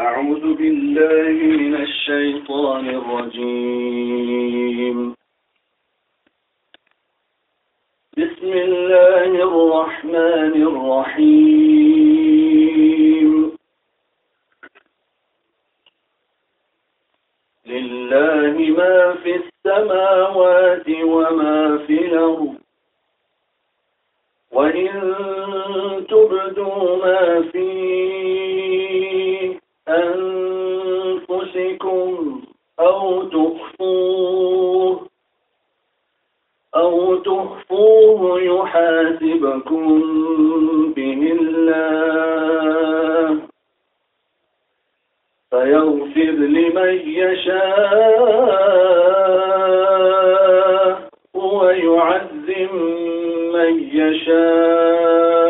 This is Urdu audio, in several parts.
أعوذ بالله من الشيطان الرجيم. بسم الله الرحمن الرحيم. لله ما في السماوات وما في الأرض. وإن تبدوا ما في أنفسكم أو تخفوه أو تخفوه يحاسبكم به الله. فيغفر لمن يشاء ويعذب من يشاء.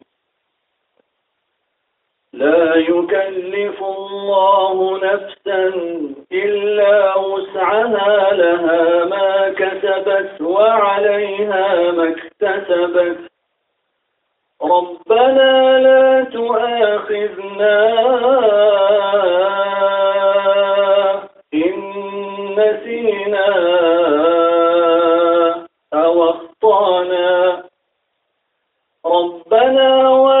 لا يكلف الله نفسا إلا وسعها لها ما كسبت وعليها ما اكتسبت. ربنا لا تؤاخذنا إن نسينا أو أخطأنا. ربنا ولا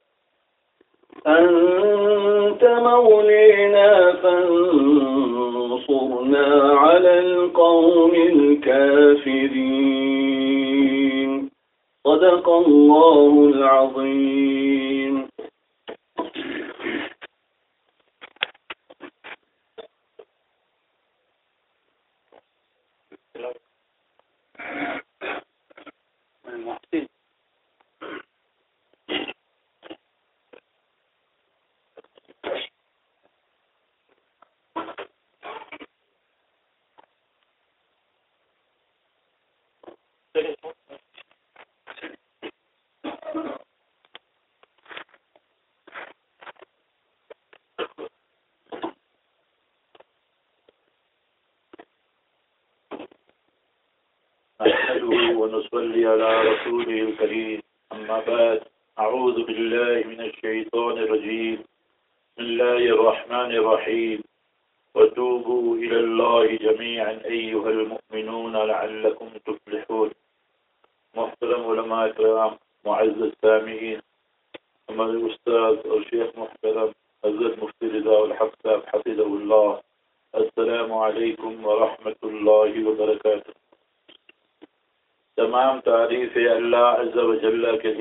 أنت مولينا فانصرنا على القوم الكافرين. صدق الله العظيم.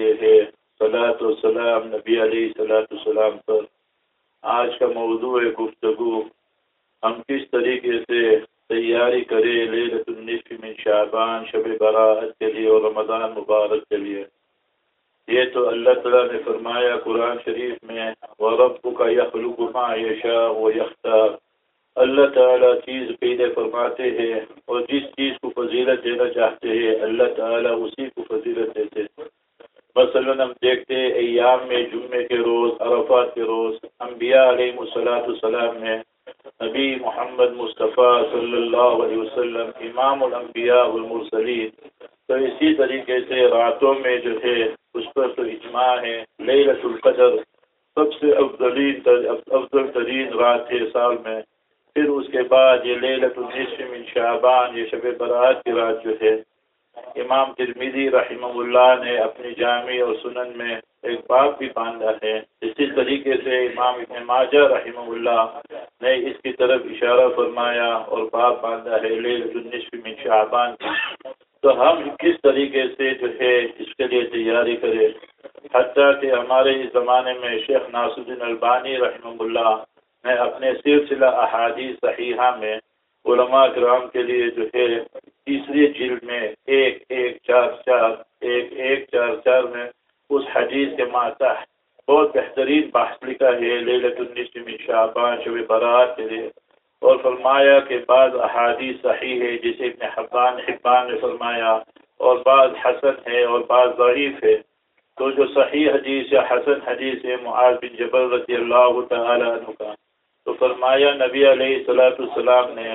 جل کے لیے ہے صلاۃ و سلام نبی علیہ صلاۃ السلام پر آج کا موضوع گفتگو ہم کس طریقے سے تیاری کرے لیلت النصف من شعبان شب برات کے لیے اور رمضان مبارک کے لیے یہ تو اللہ تعالیٰ نے فرمایا قرآن شریف میں غرب کا یخلق ما یشاء و یختار اللہ تعالیٰ چیز پیدا فرماتے ہیں اور جس چیز کو فضیلت دینا چاہتے ہیں اللہ تعالیٰ اسی کو فضیلت دیتے ہیں مثلاً ہم دیکھتے ہیں ایام میں جمعے کے روز عرفات کے روز انبیاء علیہ الصلاۃ السلام نبی محمد مصطفیٰ صلی اللہ علیہ وسلم، امام الانبیاء والمرسلین۔ تو اسی طریقے سے راتوں میں جو ہے، اس پر تو اجماع ہے لیلت القدر۔ سب سے افضلین افضل ترین رات ہے سال میں۔ پھر اس کے بعد یہ لیلت النصف من شعبان، یہ شب برات کی رات جو ہے۔ امام ترمیدی رحمہ اللہ نے اپنی جامع اور سنن میں ایک باب بھی باندھا ہے۔ اسی طریقے سے امام ابن ماجہ رحمہ اللہ نے اس کی طرف اشارہ فرمایا اور باب باندھا ہے من شعبان۔ تو ہم کس طریقے سے جو ہے اس کے لیے تیاری کرے حتیٰ کہ ہمارے اس زمانے میں شیخ ناصر الدین البانی رحمہ اللہ نے اپنے سلسلہ احادیث صحیحہ میں علماء کرام کے لیے جو ہے تیسری جلد میں ایک ایک چار چار، ایک ایک چار چار میں اس حدیث کے ماتا بہت بہترین بحث لکھا ہے لیلت النصف من شعبان شب برات کے لیے۔ اور فرمایا کہ بعض احادیث صحیح ہے جسے ابن حبان حبان نے فرمایا، اور بعض حسن ہے اور بعض ضعیف ہے۔ تو جو صحیح حدیث یا حسن حدیث ہے، معاذ بن جبل رضی اللہ تعالی عنہ کا۔ تو فرمایا، نبی علیہ الصلوۃ والسلام نے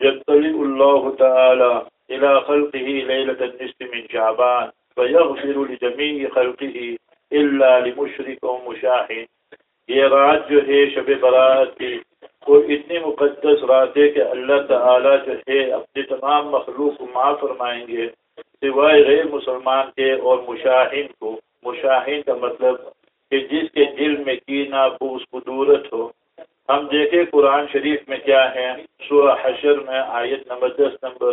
جب طلع اللہ تعالی الى خلقه ليله النصف من شعبان فيغفر لجميع خلقه الا لمشرك ومشاح یہ رات جو ہے شب برات کی، وہ اتنی مقدس رات ہے کہ اللہ تعالی جو ہے اپنی تمام مخلوق کو معاف فرمائیں گے، سوائے غیر مسلمان کے اور مشاہین کو۔ مشاہین کا مطلب کہ جس کے دل میں کینا بوس قدورت ہو۔ ہم دیکھیں قرآن شریف میں کیا ہے، سورہ حشر میں آیت نمبر دس نمبر۔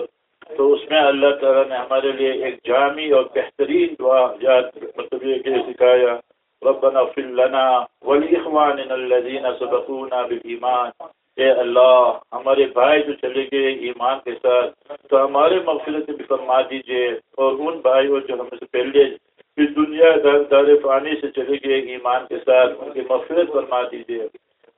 تو اس میں اللہ تعالیٰ نے ہمارے لیے ایک جامع اور بہترین دعا یاد مطلب یہ کہ سکھایا، ربنا اغفر لنا ولاخواننا الذين سبقونا بالایمان اے اللہ، ہمارے بھائی جو چلے گئے ایمان کے ساتھ، تو ہمارے مغفرت بھی فرما دیجیے۔ اور ان بھائیوں جو ہم سے پہلے اس دنیا دار فانی سے چلے گئے ایمان کے ساتھ، ان کی مغفرت فرما دیجیے۔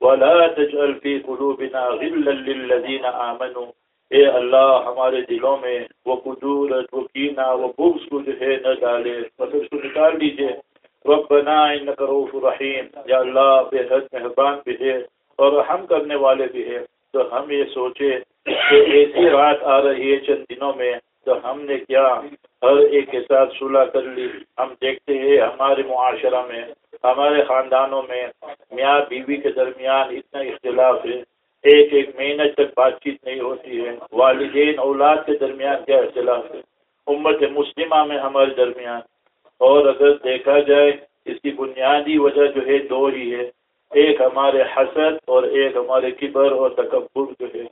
ولا تجعل في قلوبنا غلا للذين امنوا اے اللہ، ہمارے دلوں میں وہ قدورت، وہ کینہ، وہ بغض کو جو ہے، نہ ڈالے مطلب اس کو نکال دیجیے۔ ربنا انك رحیم۔ یا اللہ، بے حد مہربان بھی ہے اور رحم کرنے والے بھی ہے۔ تو ہم یہ سوچے کہ ایسی رات آ رہی ہے چند دنوں میں، تو ہم نے کیا؟ ہر ایک کے ساتھ صلح کر لی۔ ہم دیکھتے ہیں ہمارے معاشرہ میں، ہمارے خاندانوں میں، میاں بیوی کے درمیان اتنا اختلاف ہے۔ ایک ایک مہینہ تک بات چیت نہیں ہوتی ہے۔ والدین، اولاد کے درمیان کیا اختلاف ہے؟ امت مسلمہ میں ہمارے درمیان۔ اور اگر دیکھا جائے، اس کی بنیادی وجہ جو ہے دو ہی ہے۔ ایک ہمارے حسد اور ایک ہمارے کبر اور تکبر جو ہے۔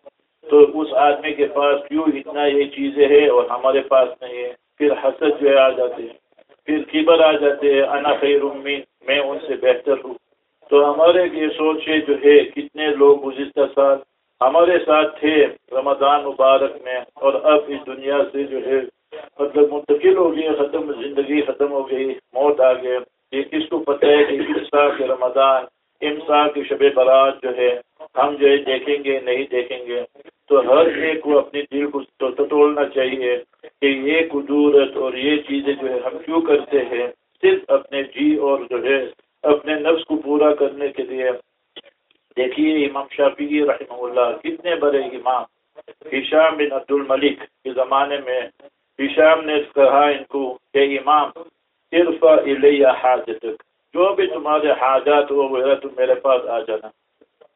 تو اس آدمی کے پاس کیوں اتنا یہ چیزیں ہے اور ہمارے پاس نہیں ہے؟ پھر حسد جو ہے آ جاتے ہیں۔ پھر کبر آ جاتے ہیں۔ انا خیر امین میں ان سے بہتر ہوں۔ تو ہمارے یہ سوچ جو ہے، کتنے لوگ گزشتہ سال ہمارے ساتھ تھے رمضان مبارک میں، اور اب اس دنیا سے جو ہے مطلب منتقل ہو گئی ختم، زندگی ختم ہو گئی، موت آ گئے یہ کس کو پتہ ہے کہ اس سال کے رمضان امسا کی شب برات جو ہے، ہم جو ہے دیکھیں گے، نہیں دیکھیں گے۔ تو ہر ایک کو اپنی دل کو ٹٹولنا چاہیے کہ یہ قدورت اور یہ چیزیں جو ہے، ہم کیوں کرتے ہیں؟ صرف اپنے جی اور جو ہے اپنے نفس کو پورا کرنے کے لیے۔ دیکھیے امام شافی رحمہ اللہ کتنے بڑے امام۔ ہشام بن عبد الملک کے زمانے میں ہشام نے کہا ان کو کہ امام صرف الیہ حاجتک۔ جو بھی تمہارے حاجات ہو، وہ تم میرے پاس آ جانا۔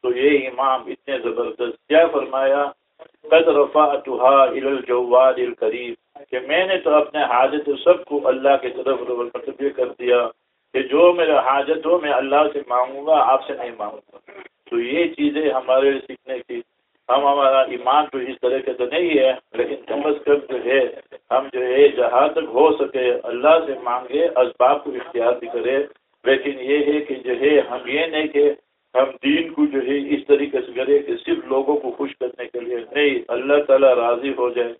تو یہ امام اتنے زبردست۔ کیا فرمایا؟ قد رفعتها الى الجواد الكريم کہ میں نے تو اپنے حاجت سب کو اللہ کی طرف مطلب کر دیا۔ کہ جو میرا حاجت ہو میں اللہ سے مانگوں گا، آپ سے نہیں مانگوں گا۔ تو یہ چیزیں ہمارے سیکھنے کی، ہم ہمارا ایمان تو اس طرح کا تو نہیں ہے، لیکن کم از کم جو ہے، ہم جو ہے، جہاں تک ہو سکے، اللہ سے مانگے، اسباب کو اختیار بھی کرے۔ لیکن یہ ہے کہ جو ہے، ہم یہ نہیں کہ ہم دین کو جو ہے اس طریقے سے کرے کہ صرف لوگوں کو خوش کرنے کے لیے نہیں، اللہ تعالیٰ راضی ہو جائے۔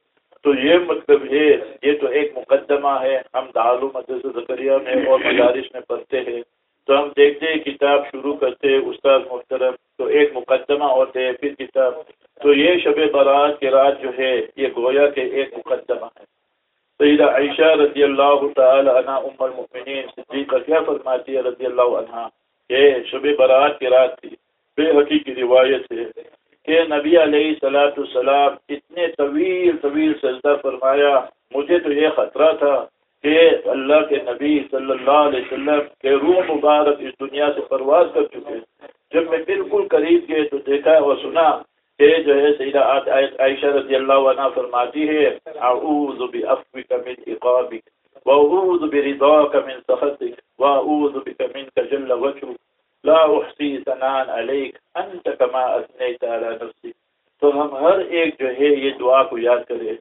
تو یہ مطلب ہے، یہ تو ایک مقدمہ ہے۔ ہم مدرسہ ذکریہ میں اور مدارس میں پڑھتے ہیں۔ تو ہم دیکھتے ہیں، کتاب شروع کرتے استاد محترم۔ تو ایک مقدمہ ہوتے ہیں پھر کتاب۔ تو یہ شب برات کے رات جو ہے، یہ گویا کے ایک مقدمہ ہے۔ سیدہ عائشہ رضی اللہ تعالی عنہ، ام المؤمنین صدیقہ، کیا فرماتی ہے؟ رضی اللہ عنہ یہ شب برات کی رات تھی۔ بے حقیقی روایت ہے۔ کہ نبی علیہ صلاۃ السلام اتنے طویل طویل سجدہ فرمایا، مجھے تو یہ خطرہ تھا کہ اللہ کے نبی صلی اللہ علیہ وسلم کے روح مبارک اس دنیا سے پرواز کر چکے۔ جب میں بالکل قریب گئے تو دیکھا اور سنا کہ جو ہے سیدہ عائشہ رضی اللہ عنہ فرماتی ہے، اعوذ بعفوک من عقابک، واعوذ برضاک من سخطک، واعوذ بک منک جل وجهک لا احصی ثنان علیک، انت کما اثنیت علی نفسک۔ تو ہم ہر ایک جو ہے یہ دعا کو یاد کرے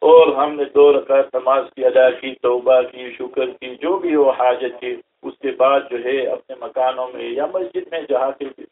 اور ہم نے دو رکعت نماز کی ادا کی، توبہ کی، شکر کی، جو بھی ہو حاجت کی، اس کے بعد جو ہے اپنے مکانوں میں یا مسجد میں جہاں کے بھی۔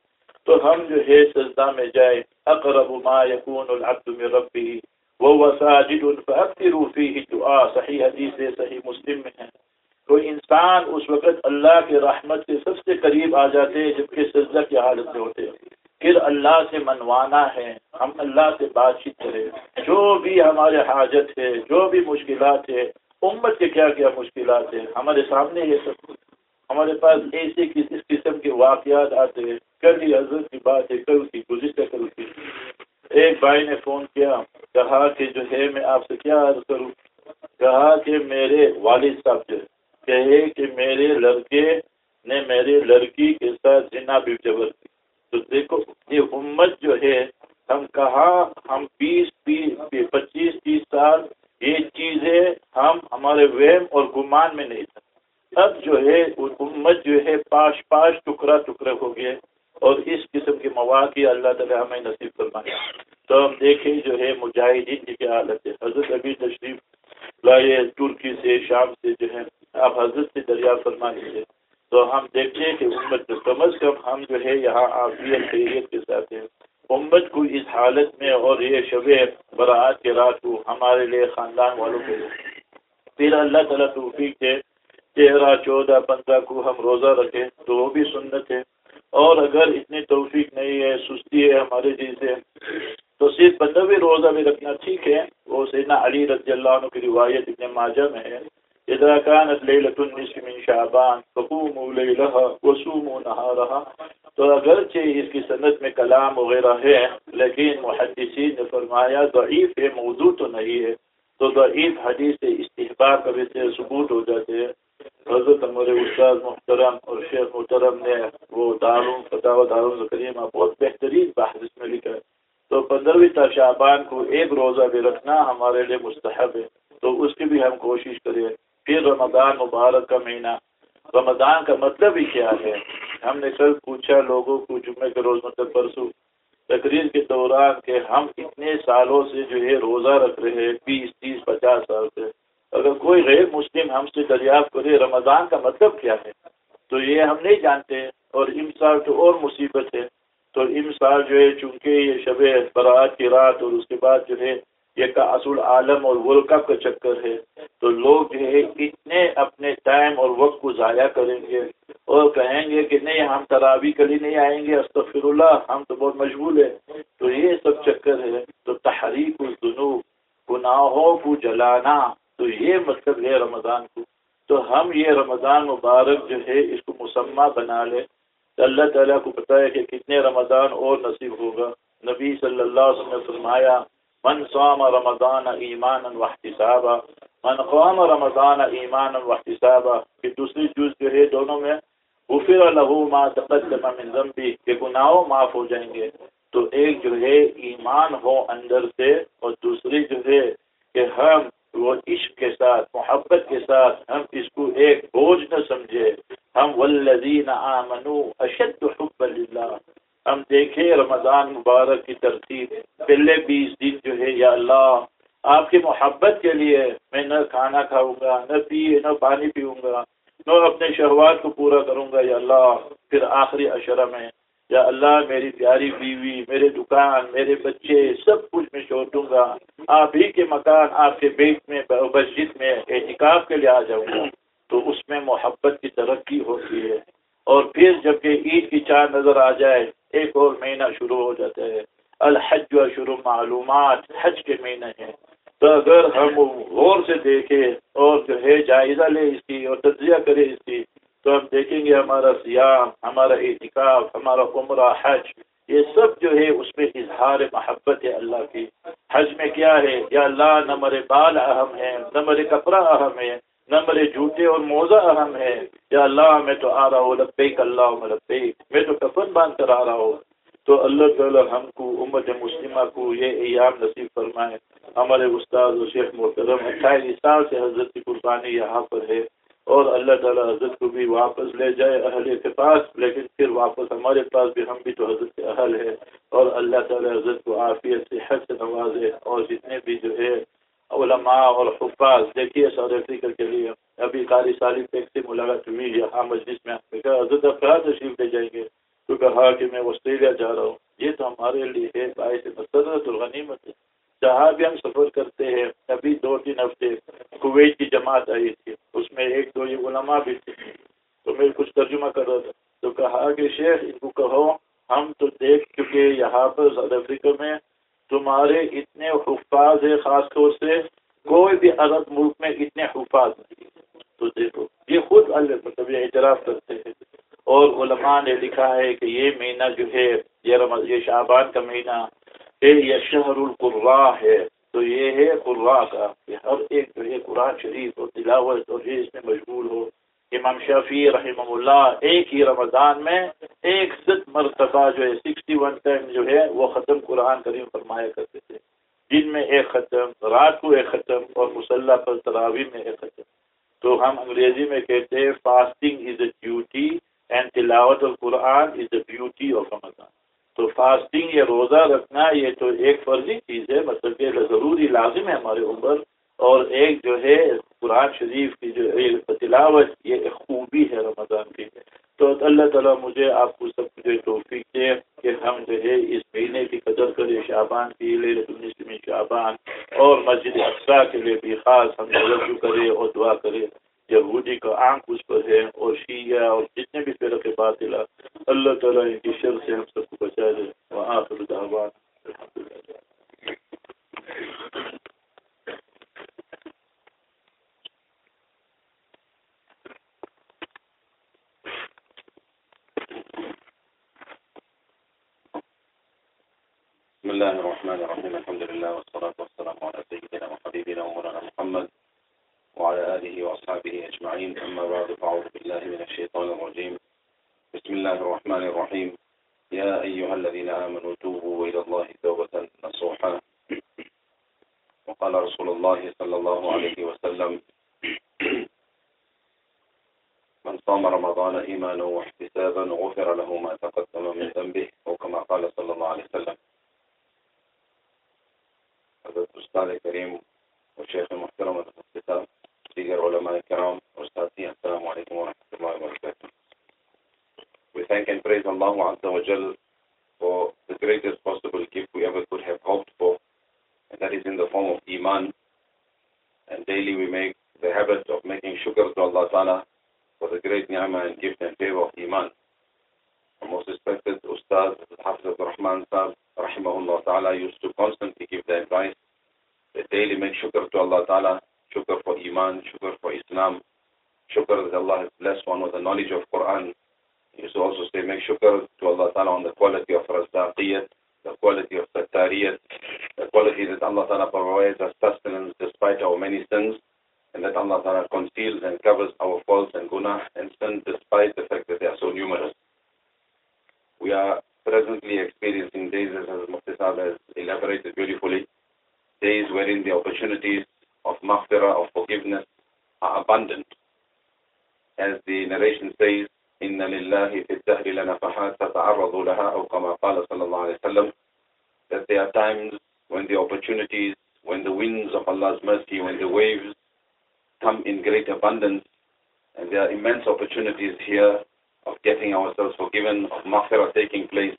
تو ہم جو ہے سجدہ میں جائے اقرب ما یکون العبد من ربی وہ ساجد فاکثروا فیہ دعا۔ صحیح حدیث ہے، صحیح مسلم میں ہے۔ تو انسان اس وقت اللہ کے رحمت کے سب سے قریب آ جاتے ہیں، جبکہ سجدہ کی حالت میں ہوتے ہیں۔ پھر اللہ سے منوانا ہے، ہم اللہ سے بات چیت کریں۔ جو بھی ہمارے حاجت ہے، جو بھی مشکلات ہے، امت کے کیا کیا مشکلات ہیں، ہمارے سامنے یہ سب۔ ہمارے پاس ایسے کسی قسم کے واقعات آتے ہیں۔ کل ہی حضرت کی بات ہے کل کی گزشتہ کل کی۔ ایک بھائی نے فون کیا، کہا کہ جو ہے، میں آپ سے کیا عرض کروں؟ کہا کہ میرے والد صاحب جو ہے کہے کہ میرے لڑکے نے میرے لڑکی کے ساتھ جنا بھی جبر کی۔ تو دیکھو، یہ امت جو ہے، ہم کہاں، ہم بیس پچیس، تیس سال یہ چیزیں ہم ہمارے وہم اور گمان میں نہیں تھا اب جو ہے امت جو ہے، پاش پاش ٹکڑا ٹکڑے ہو گئے اور اس قسم کے مواقع اللہ تعالیٰ ہمیں نصیب فرمایا۔ تو ہم دیکھیں جو ہے، مجاہدین کی کیا حالت ہے۔ حضرت ابھی تشریف لائے ترکی سے، شام سے جو ہے آپ حضرت سے دریا فرما لیجیے تو ہم دیکھتے ہیں کہ امت کم از کم ہم جو ہے یہاں آفیت خیریت کے ساتھ ہیں۔ امت کو اس حالت میں اور یہ شب برات کے رات کو ہمارے لیے خاندان والوں کے پھر اللہ تعالیٰ توفیق ہے تیرہ، چودہ، پندرہ کو ہم روزہ رکھیں تو وہ بھی سنت ہے۔ اور اگر اتنی توفیق نہیں ہے، سستی ہے ہمارے جیسے تو صرف بھی روزہ بھی رکھنا ٹھیک ہے۔ وہ سیدنا علی رضی اللہ عنہ کی روایت ابن ماجہ میں ہے۔ اذا كانت ليلة النصف من شعبان، فقوموا ليلها وصوموا نهارها. تو اگرچہ اس کی سند میں کلام وغیرہ ہے، لیکن محدثین نے فرمایا ضعیف ہے، موضوع تو نہیں ہے۔ تو ضعیف حدیث سے استحباب کبھی سے ثبوت ہو جاتے ہیں۔ حضرت ہمارے استاد محترم اور شیخ محترم نے وہ داروں فتح داروں کریمہ بہت بہترین بحث میں لکھا ہے۔ تو پندرہویں تا شعبان کو ایک روزہ بھی رکھنا ہمارے لیے مستحب ہے۔ تو اس کی بھی ہم کوشش کریں۔ پھر رمضان مبارک کا مہینہ۔ رمضان کا مطلب ہی کیا ہے؟ ہم نے کل پوچھا، لوگوں کو جمعے کے روز مطلب پرسوں، تقریر کے دوران کہ ہم اتنے سالوں سے جو ہے روزہ رکھ رہے ہیں، بیس، تیس، پچاس سال سے۔ اگر کوئی غیر مسلم ہم سے دریافت کرے، رمضان کا مطلب کیا ہے؟ تو یہ ہم نہیں جانتے اور ام سال تو اور مصیبت ہے۔ تو ام سال جو ہے، چونکہ یہ شب برات کی رات اور اس کے بعد جو ہے یہ کا اصول عالم اور ورلڈ کپ کا چکر ہے۔ تو لوگ جو ہے اتنے اپنے ٹائم اور وقت کو ضائع کریں گے اور کہیں گے کہ نہیں، ہم تراوی کلی نہیں آئیں گے استغفر اللہ ہم تو بہت مشغول ہیں۔ تو یہ سب چکر ہے۔ تو تحریک الجنوب گناہوں کو جلانا۔ تو یہ مطلب ہے رمضان کو۔ تو ہم یہ رمضان مبارک جو ہے اس کو مسمہ بنا لیں۔ اللہ تعالیٰ کو پتہ ہے کہ کتنے رمضان اور نصیب ہوگا۔ نبی صلی اللہ علیہ وسلم نے فرمایا من صام رمضان ایمانا واحتسابا من قام رمضان ایمانا واحتسابا کہ دوسری جز جو ہے دونوں میں، غفر له ما تقدم من ذنبی، کہ گناہوں معاف ہو جائیں گے۔ تو ایک جو ہے ایمان ہو اندر سے، اور دوسری جو ہے کہ ہم وہ عشق کے ساتھ، محبت کے ساتھ ہم اس کو ایک بوجھ نہ سمجھے۔ ہم والذین آمنوا اشد حب للہ۔ ہم دیکھیں رمضان مبارک کی ترتیب پہلے بیس دن جو ہے، یا اللہ، آپ کی محبت کے لیے میں نہ کھانا کھاؤں گا، نہ پیے نہ پانی پیوں گا، نہ اپنے شہوات کو پورا کروں گا، یا اللہ، پھر آخری اشرہ میں، یا اللہ، میری پیاری بیوی، میرے دکان، میرے بچے، سب کچھ میں چھوڑ دوں گا۔ آپ ہی کے مکان، آپ کے بیٹ میں، مسجد میں احتکاب کے لیے آ جاؤں گا۔ تو اس میں محبت کی ترقی ہوتی ہے۔ اور پھر جبکہ عید کی چاند نظر آ جائے ایک اور مہینہ شروع ہو جاتا ہے۔ الحج و شروع معلومات، حج کے مہینے ہیں۔ تو اگر ہم غور سے دیکھیں اور جو ہے جائزہ لے اس کی اور تجزیہ کرے اس کی، تو ہم دیکھیں گے ہمارا سیاح ہمارا احتکاب ہمارا عمرہ، حج، یہ سب جو ہے اس میں اظہار محبت ہے اللہ کی۔ حج میں کیا ہے؟ یا اللہ نمبر بال اہم ہے نمبر کپڑا اہم ہے نمبر جوتے اور موزہ اہم ہے یا اللہ، میں تو آ رہا ہوں، لبیک اللہ لبیک۔ میں تو کفن باندھ کر آ رہا ہوں۔ تو اللہ تعالی ہم کو، امت مسلمہ کو یہ ایام نصیب فرمائے۔ ہمارے استاد و شیخ محترم اٹھائیس سال سے حضرت کی قربانی یہاں پر ہے۔ اور اللہ تعالیٰ حضرت کو بھی واپس لے جائے، اہل کے پاس لیکن پھر واپس ہمارے پاس بھی ہم بھی تو حضرت کے اہل ہے اور اللہ تعالیٰ حضرت کو عافیت سے سے نوازے۔ اور جتنے بھی جو ہے علماء اور حفاظ، دیکھیے ساؤتھ افریقہ کے لیے۔ ابھی قاری ساری پیک سے ملاقات ہوئی، یہاں مجلس میں حضرت افراد تشریف لے جائیں گے تو کہا ہاں کہ میں آسٹریلیا جا رہا ہوں۔ یہ تو ہمارے لیے ہے باعث مسرت الغنیمت ہے جہاں بھی ہم سفر کرتے ہیں ابھی دو تین ہفتے کویت کی جماعت آئی تھی اس میں ایک دو یہ علماء بھی تھے تو میں کچھ ترجمہ کر رہا تھا تو کہا کہ شیخ ان کو کہو ہم تو دیکھ چکے یہاں پر ساؤتھ افریقہ میں تمہارے اتنے حفاظ ہے خاص طور سے کوئی بھی عرب ملک میں اتنے حفاظ نہیں تو دیکھو یہ خود اللہ مطلب یہ اعتراف کرتے ہیں اور علماء لکھا ہے کہ یہ مہینہ جو ہے، یہ رمض یہ شعبان کا مہینہ یہ شہر القرا ہے۔ تو یہ ہے قرا کا، کہ ہر ایک جو ہے قرآن شریف اور تلاوت اور یہ اس میں مشغول ہو۔ امام شفیع رحمہ اللہ ایک ہی رمضان میں ایک ست مرتبہ جو ہے، سکسٹی ون ٹائم جو ہے، وہ ختم قرآن کریم فرمایا کرتے تھے۔ دن میں ایک ختم، رات کو ایک ختم اور مسلح پر تراوی میں ایک ختم۔ تو ہم انگریزی میں کہتے ہیں، fasting is a duty and تلاوت القرآن از اے بیوٹی آف رمضان تو فاسٹنگ یا روزہ رکھنا یہ تو ایک فرضی چیز ہے مطلب کہ ضروری لازم ہے ہمارے عمر، اور ایک جو ہے قرآن شریف کی جو تلاوت، یہ ایک خوبی ہے رمضان کی۔ تو اللہ تعالیٰ مجھے آپ کو سب جو توفیق دے کہ ہم جو ہے اس مہینے کی قدر کرے شعبان کی لے لے شعبان، اور مسجد اقسا کے لیے بھی خاص ہم توجہ کرے اور دعا کرے یہودی کا آنکھ اس پر ہے اور شیعہ اور جتنے بھی فرق باطلا اللہ تعالیٰ ان کی شر سے ہم سب کو بچا دے۔ وہاں پر دعوان بسم الله الرحمن الرحيم الحمد لله والصلاة والسلام على سيدنا وحبيبنا ومولانا محمد وعلى آله وأصحابه أجمعين. أما بعد فأعوذ بالله من الشيطان الرجيم. بسم الله الرحمن الرحيم. يا أيها الذين آمنوا توبوا إلى الله توبة نصوحا. وقال رسول الله صلى الله عليه وسلم من صام رمضان إيمانا واحتسابا غفر له ما تقدم من ذنبه. وكما قال صلى الله عليه وسلم. حضرت استاد کریم اور شیخ محترم Dear Ulama Kiram, Ustati, Assalamu alaikum wa rahmatullahi wa barakatuh. We thank and praise Allah Azza wa Jal for the greatest possible gift we ever could have hoped for, and that is in the form of Iman. And daily we make the habit of making shukr to Allah Ta'ala for the great ni'mah and gift and favor of Iman. Our most respected Ustaz, Hafiz Rahman Sahib, Rahimahullah Ta'ala, used to constantly give the advice that daily make shukr to Allah Ta'ala shukr for Iman, shukr for Islam, shukr that Allah has blessed one with the knowledge of Quran, used to also say, make shukr to Allah Ta'ala on the quality of razdaqiyat, the quality of sattariyat, the quality that Allah Ta'ala provides us sustenance despite our many sins, and that Allah Ta'ala conceals and covers our faults and guna and sins despite the fact that they are so numerous. We are presently experiencing days, as Mufti has elaborated beautifully, days wherein the opportunities of maghfirah, of forgiveness, are abundant. As the narration says, إن لله في الدهر لنفحات تتعرض لها أو كما قال صلى الله عليه وسلم that there are times when the opportunities, when the winds of Allah's mercy, when the waves come in great abundance, and there are immense opportunities here of getting ourselves forgiven, of maghfirah taking place,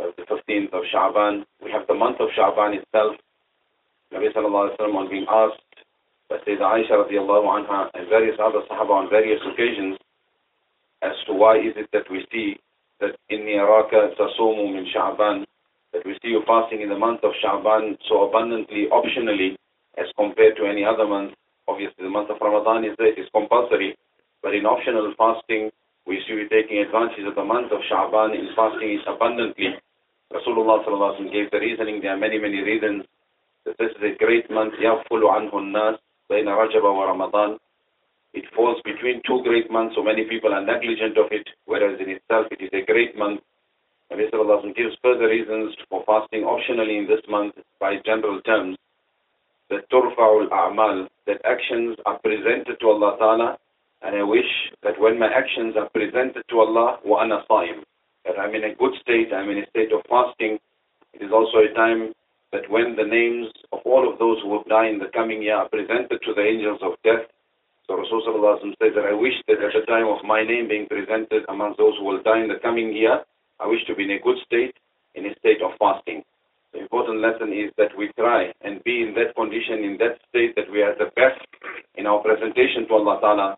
uh, the 15th of Sha'ban. We have the month of Sha'ban itself. Nabi sallallahu alayhi wa sallam on being asked by Sayyida Aisha radiallahu anha and various other Sahaba on various occasions as to why is it that we see that in Iraka tasumu min Sha'ban, that we see you fasting in the month of Sha'ban so abundantly, optionally, as compared to any other month. Obviously, the month of Ramadan is there, it is compulsory, but in optional fasting, we see you taking advantage of the month of Sha'ban in fasting abundantly. Rasulullah sallallahu alaihi wasallam gave the reasoning. There are many, many reasons that this is a great month. يَغْفُلُ عَنْهُ النَّاسِ بَيْنَ رَجَبَ وَرَمَضَانَ It falls between two great months, so many people are negligent of it, whereas in itself it is a great month. Nabi sallallahu alaihi wasallam gives further reasons for fasting optionally in this month by general terms that turfa'ul a'mal, that actions are presented to Allah Ta'ala, and I wish that when my actions are presented to Allah, wa ana sa'im, that I'm in a good state, I'm in a state of fasting. It is also a time that when the names of all of those who will die in the coming year are presented to the angels of death, so Rasulullah says that I wish that at the time of my name being presented among those who will die in the coming year, I wish to be in a good state, in a state of fasting. The important lesson is that we try and be in that condition, in that state that we are the best in our presentation to Allah Ta'ala.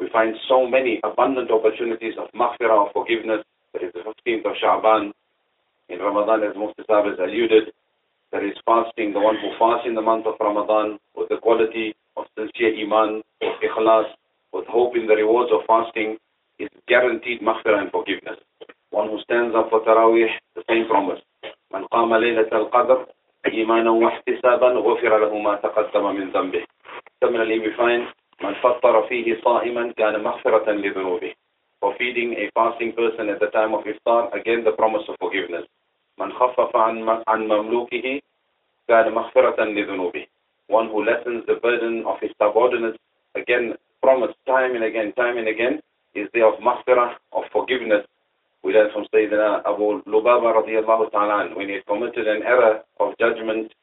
We find so many abundant opportunities of maghfirah, of forgiveness. That is the 15th of Sha'ban. In Ramadan, as Mustasab has alluded, there is fasting, the one who fasts in the month of Ramadan with the quality of sincere iman, with ikhlas, with hope in the rewards of fasting, is guaranteed maghfirah and forgiveness. One who stands up for Taraweeh, the same promise. من قام ليلة القدر إيمانا واحتسابا غفر له ما تقدم من ذنبه Similarly we find من فطر فيه صائما كان مغفرة لذنوبه For feeding a fasting person at the time of iftar, again the promise of forgiveness. من خفف عن عن مملوكه كان مغفرة لذنوبه One who lessens the burden of his subordinates, again promise time and again, time and again, is there of maghfirah, of forgiveness we learn from Sayyidina Abu Lubaba radiallahu ta'ala when he had committed an error of judgment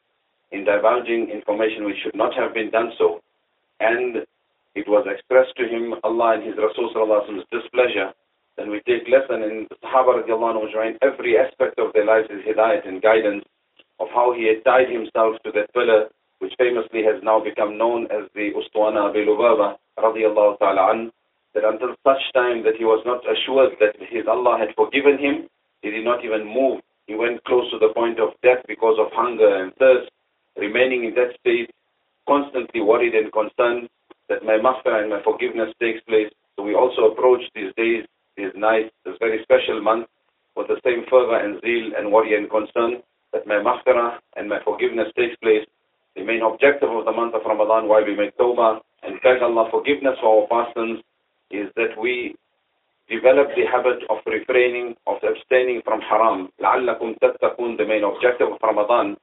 in divulging information which should not have been done so. And it was expressed to him, Allah and His Rasul sallallahu displeasure. then we take lesson in the Sahaba radiallahu anhu every aspect of their lives is hidayat and guidance of how he had tied himself to that pillar which famously has now become known as the Ustuana Abu Lubaba radiallahu ta'ala anhu that until such time that he was not assured that his Allah had forgiven him, he did not even move. He went close to the point of death because of hunger and thirst, remaining in that state, constantly worried and concerned that my maghfirah and my forgiveness takes place. So we also approach these days, these nights, this very special month, with the same fervor and zeal and worry and concern that my maghfirah and my forgiveness takes place. The main objective of the month of Ramadan, while we make tawbah and beg Allah forgiveness for our past sins, is that we develop the habit of refraining, of abstaining from haram. لَعَلَّكُمْ تَتَّقُونَ The main objective of Ramadan,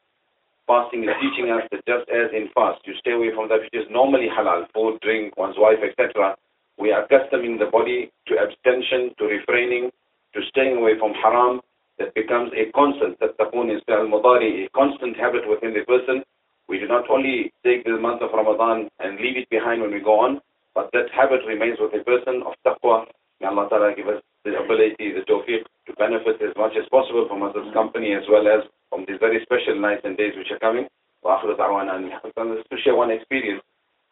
fasting is teaching us that just as in fast, you stay away from that which is normally halal, food, drink, one's wife, etc. We are accustoming the body to abstention, to refraining, to staying away from haram. That becomes a constant, تَتَّقُونَ is al-mudari, a constant habit within the person. We do not only take the month of Ramadan and leave it behind when we go on, but that habit remains with a person of taqwa. May Allah Ta'ala give us the ability, the tawfiq to benefit as much as possible from this company as well as from these very special nights and days which are coming. To share one experience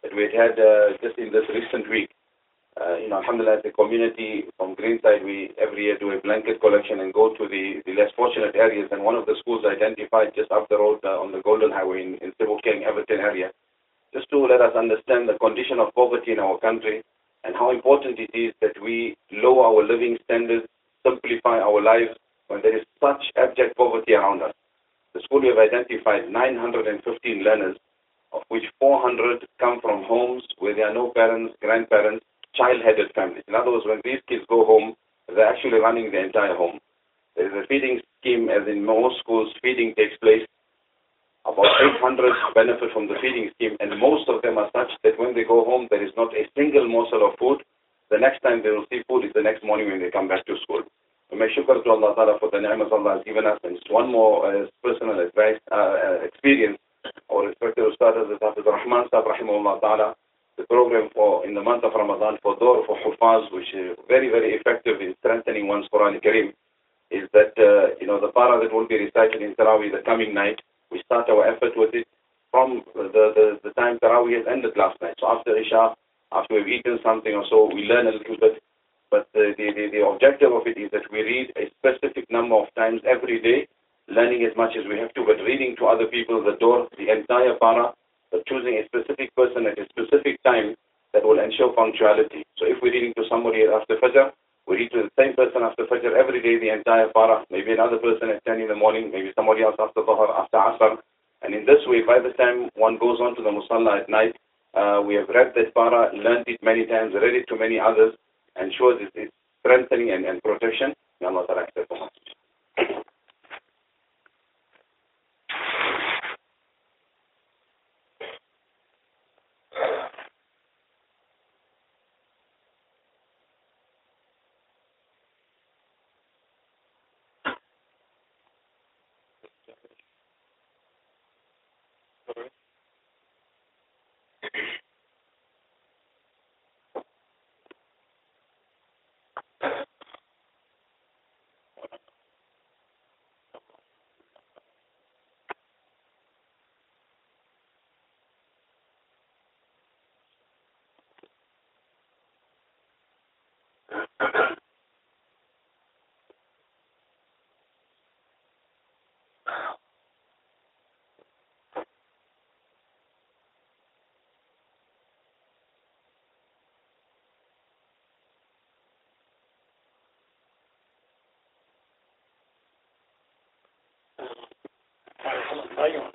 that we had uh, just in this recent week. Uh, you know, alhamdulillah, as a community from Greenside, we every year do a blanket collection and go to the, the less fortunate areas. And one of the schools identified just up the road uh, on the Golden Highway in, in Cebu King, Everton area just to let us understand the condition of poverty in our country and how important it is that we lower our living standards, simplify our lives when there is such abject poverty around us. The school we have identified 915 learners, of which 400 come from homes where there are no parents, grandparents, child-headed families. In other words, when these kids go home, they're actually running the entire home. There is a feeding scheme, as in most schools, feeding takes place about 800 benefit from the feeding scheme, and most of them are such that when they go home, there is not a single morsel of food. The next time they will see food is the next morning when they come back to school. We make shukr to Allah Ta'ala for the ni'mas Allah has given us. And just one more uh, personal advice, uh, uh, experience. Our respected Ustad Hafiz Rahman Sahib Rahimahullah Ta'ala, the program for in the month of Ramadan for Dor for Hufaz, which is very, very effective in strengthening one's Quran Kareem, is that, uh, you know, the para that will be recited in Taraweeh the coming night, we start our effort with it from the, the, the time Taraweeh has ended last night. So after Isha, after we've eaten something or so, we learn a little bit. But the, the, the, the objective of it is that we read a specific number of times every day, learning as much as we have to, but reading to other people the door, the entire para, choosing a specific person at a specific time that will ensure punctuality. So if we're reading to somebody after Fajr, We read to the same person after Fajr every day, the entire para. Maybe another person at 10 in the morning, maybe somebody else after Dhuhr, after Asr. And in this way, by the time one goes on to the Musalla at night, uh, we have read that para, learned it many times, read it to many others, and shows its, its strengthening and, and protection. May Allah accept. Bye.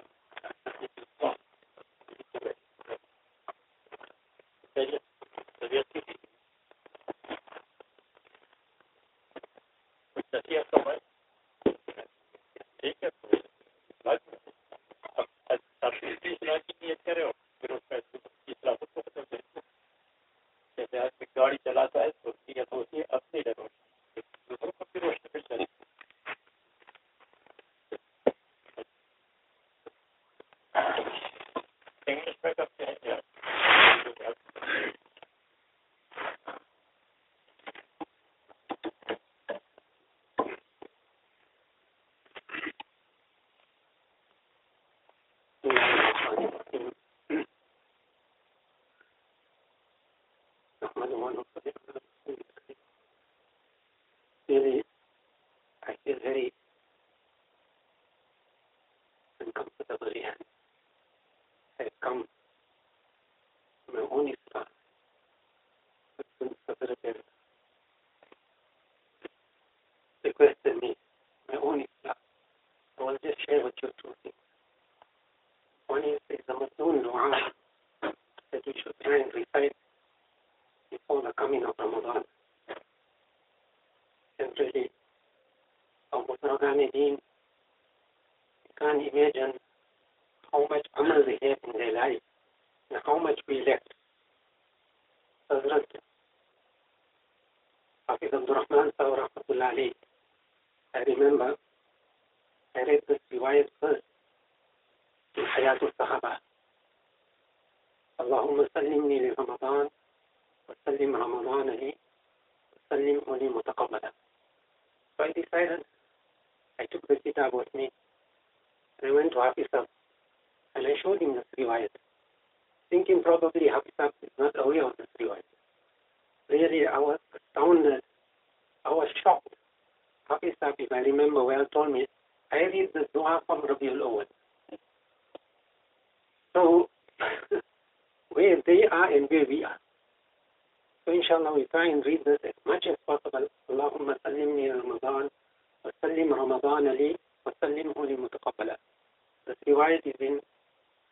Riwayat is in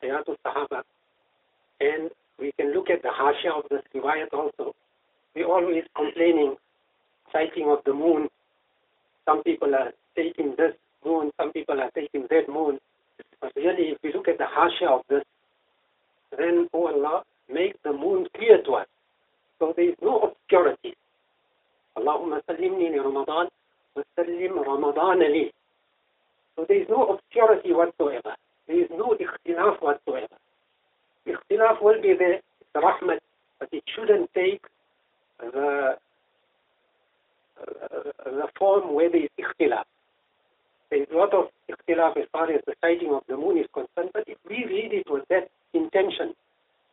Hayatul Sahaba and we can look at the hasha of this riwayat also. We always complaining, sighting of the moon. Some people are taking this moon, some people are taking that moon. But really if we look at the hasha of this, then oh Allah, make the moon clear to us. So there is no obscurity. Li Ramadan wa sallim Ramadan li. So there is no obscurity whatsoever. There is no ikhtilaf whatsoever. Ikhtilaf will be it's rahmat, but it shouldn't take the, the form where there is ikhtilaf. There is a lot of ikhtilaf as far as the sighting of the moon is concerned, but if we read it with that intention,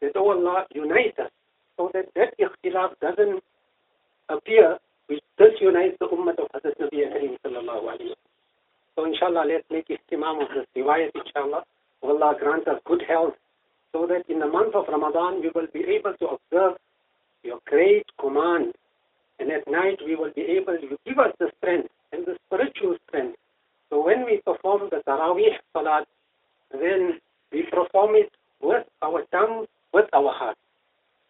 that oh Allah unite us, so that that ikhtilaf doesn't appear, which does disunites the ummah of Hazrat Nabi sallallahu alayhi wa So inshallah, let's make ihtimam of this riwayat, inshallah. Allah grant us good health, so that in the month of Ramadan we will be able to observe your great command And at night we will be able to give us the strength and the spiritual strength. So when we perform the Taraweeh Salat, then we perform it with our tongue, with our heart.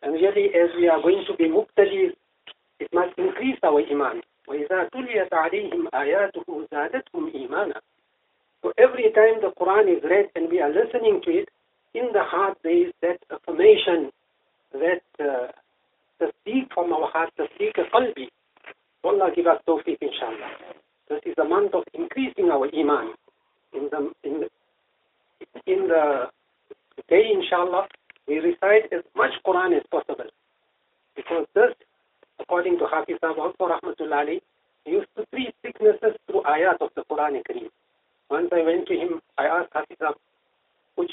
And really, as we are going to be muqtadis, it must increase our iman. وَإِذَا تُلِيَتْ عَلَيْهِمْ آيَاتُهُ زَادَتْهُمْ إِيمَانًا So every time the Quran is read and we are listening to it, in the heart there is that affirmation, that uh, tasdeeq from our heart, tasdeeq qalbi. Allah give us tawfiq inshallah. This is a month of increasing our iman. In the, in the, in the day inshallah, we recite as much Quran as possible. Because this, according to Hafiz Sahab also Rahmatullahi, used to treat sicknesses through ayat of the Quran Kareem. Once I went to him, I asked Hafiz which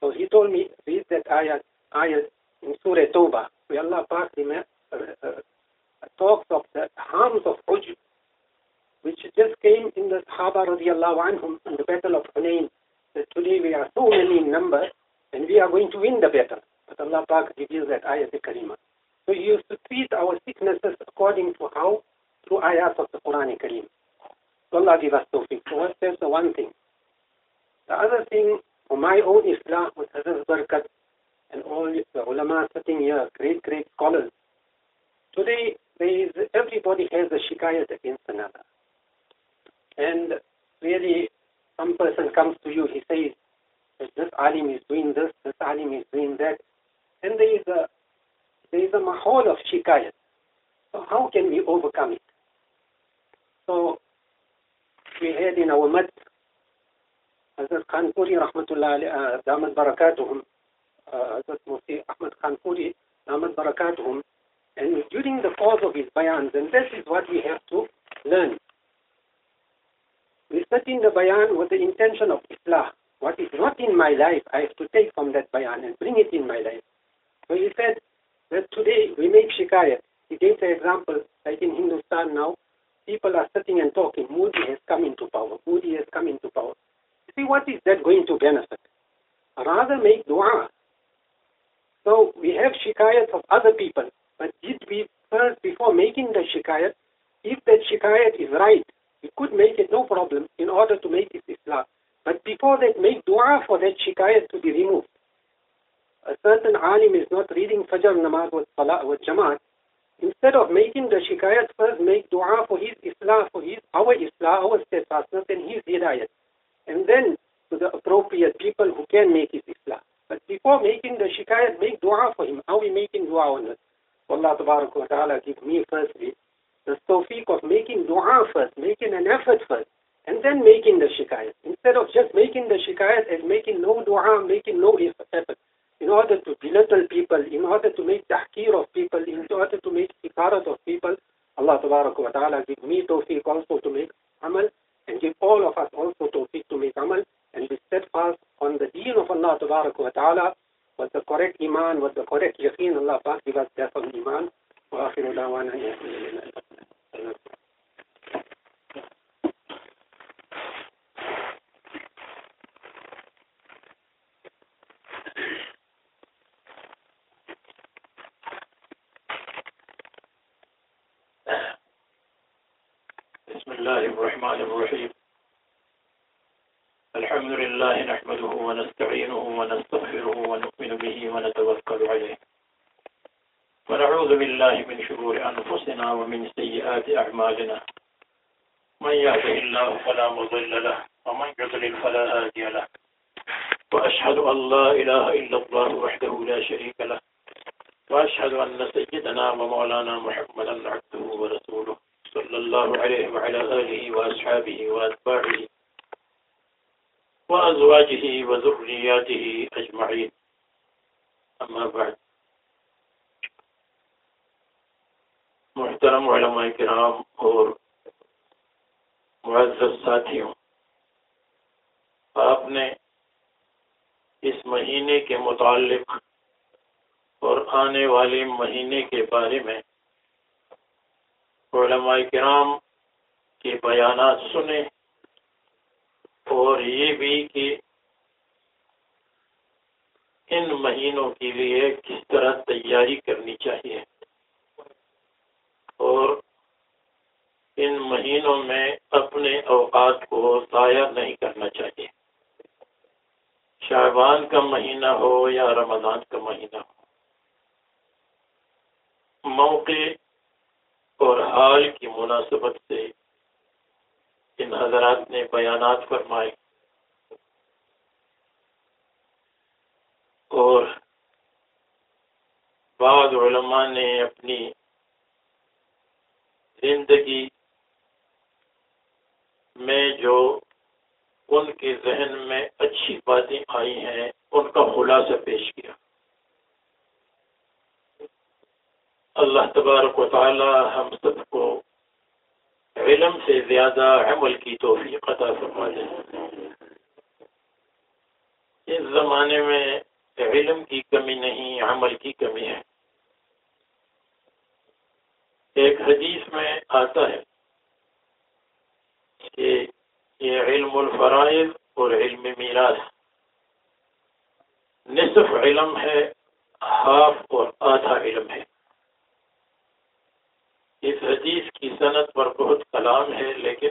So he told me, read that ayat, ayat in Surah Toba, where Allah Pak uh, uh, talks of the harms of ujb, which just came in the Sahaba radiallahu anhum in the battle of Hunayn, that today we are so many in number and we are going to win the battle. But Allah Pak reveals that ayat karima. So he used to treat our sicknesses according to how? Through ayat of the Quran Kareem. So Allah give us tawfiq. So that's the one thing. The other thing, for my own Islam with Hazrat Barakat and all the ulama sitting here, great, great scholars, today there is, everybody has a shikayat against another. And really, some person comes to you, he says, this alim is doing this, this alim is doing that. And there is a, there is a mahal of shikayat. So how can we overcome it? So we had in our mad Hazrat Khanpuri rahmatullah uh, Damat Barakatuhum uh, Hazrat Mufti Ahmad Khanpuri Barakatuhum and during the course of his bayans and this is what we have to learn we sit in the bayan with the intention of Islah what is not in my life I have to take from that bayan and bring it in my life so he said that today we make shikayat he gave the example like in Hindustan now people are sitting and talking Modi has come into power Modi has come into power see what is that going to benefit? Rather make dua. So we have shikayat of other people, but did we first, before making the shikayat, if that shikayat is right, we could make it no problem in order to make it Islam. But before that, make dua for that shikayat to be removed. A certain alim is not reading Fajr namaz with, with Jamaat. Instead of making the shikayat first, make dua for his Islam, for his, our Islam, our steadfastness and his hidayat and then to the appropriate people who can make his Islah. But before making the shikayat, make dua for him. How we making dua on it? Allah wa Ta'ala give me firstly the tawfiq of making dua first, making an effort first, and then making the shikayat. Instead of just making the shikayat and making no dua, making no effort, in order to belittle people, in order to make tahkir of people, in order to make ikarat of people, Allah Tabarak wa Ta'ala give me tawfiq also to make amal and give all of us also tawfiq to make amal and be steadfast on the deen of Allah wa ta'ala with the correct iman, with the correct yaqeen. Allah Pak give us that on iman. Wa akhiru da'wana بسم الله الرحمن الرحيم. الحمد لله نحمده ونستعينه ونستغفره ونؤمن به ونتوكل عليه. ونعوذ بالله من شرور أنفسنا ومن سيئات أعمالنا. من يهده الله فلا مضل له ومن يضلل فلا هادي له. وأشهد أن لا إله إلا الله وحده لا شريك له. وأشهد أن سيدنا ومولانا محمدا عبده ورسوله. صلى الله عليه وعلى آله وأصحابه وأتباعه وأزواجه وذرياته أجمعين. أما بعد. محترم علماء کرام اور معزز ساتھیوں، آپ نے اس مہینے کے متعلق اور آنے والے مہینے کے بارے میں علماء کرام کے بیانات سنے اور یہ بھی کہ ان مہینوں کے لیے کس طرح تیاری کرنی چاہیے اور ان مہینوں میں اپنے اوقات کو ضائع نہیں کرنا چاہیے۔ شعبان کا مہینہ ہو یا رمضان کا مہینہ ہو، موقع اور حال کی مناسبت سے ان حضرات نے بیانات فرمائے۔ اور بعض علماء نے اپنی زندگی میں جو ان کے ذہن میں اچھی باتیں آئی ہیں، ان کا خلاصہ پیش کیا۔ اللہ تبارک و تعالی ہم سب کو علم سے زیادہ عمل کی توفیق عطا فرما دے اس زمانے میں علم کی کمی نہیں، عمل کی کمی ہے۔ ایک حدیث میں آتا ہے کہ یہ علم الفرائض اور علم میراث نصف علم ہے، ہاف اور آدھا علم ہے۔ اس حدیث کی صنعت پر بہت کلام ہے، لیکن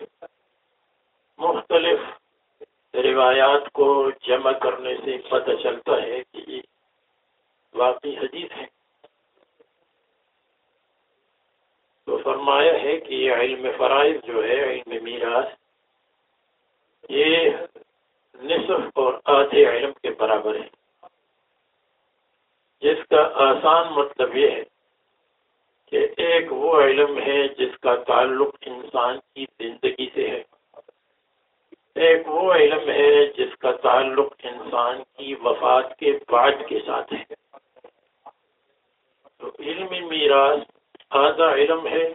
مختلف روایات کو جمع کرنے سے پتہ چلتا ہے کہ یہ واقعی حدیث ہے۔ تو فرمایا ہے کہ یہ علم فرائض جو ہے، علم میراث، یہ نصف اور آدھے علم کے برابر ہے۔ جس کا آسان مطلب یہ ہے کہ ایک وہ علم ہے جس کا تعلق انسان کی زندگی سے ہے۔ ایک وہ علم ہے جس کا تعلق انسان کی وفات کے بعد کے ساتھ ہے۔ تو علمی میراث آدھا علم ہے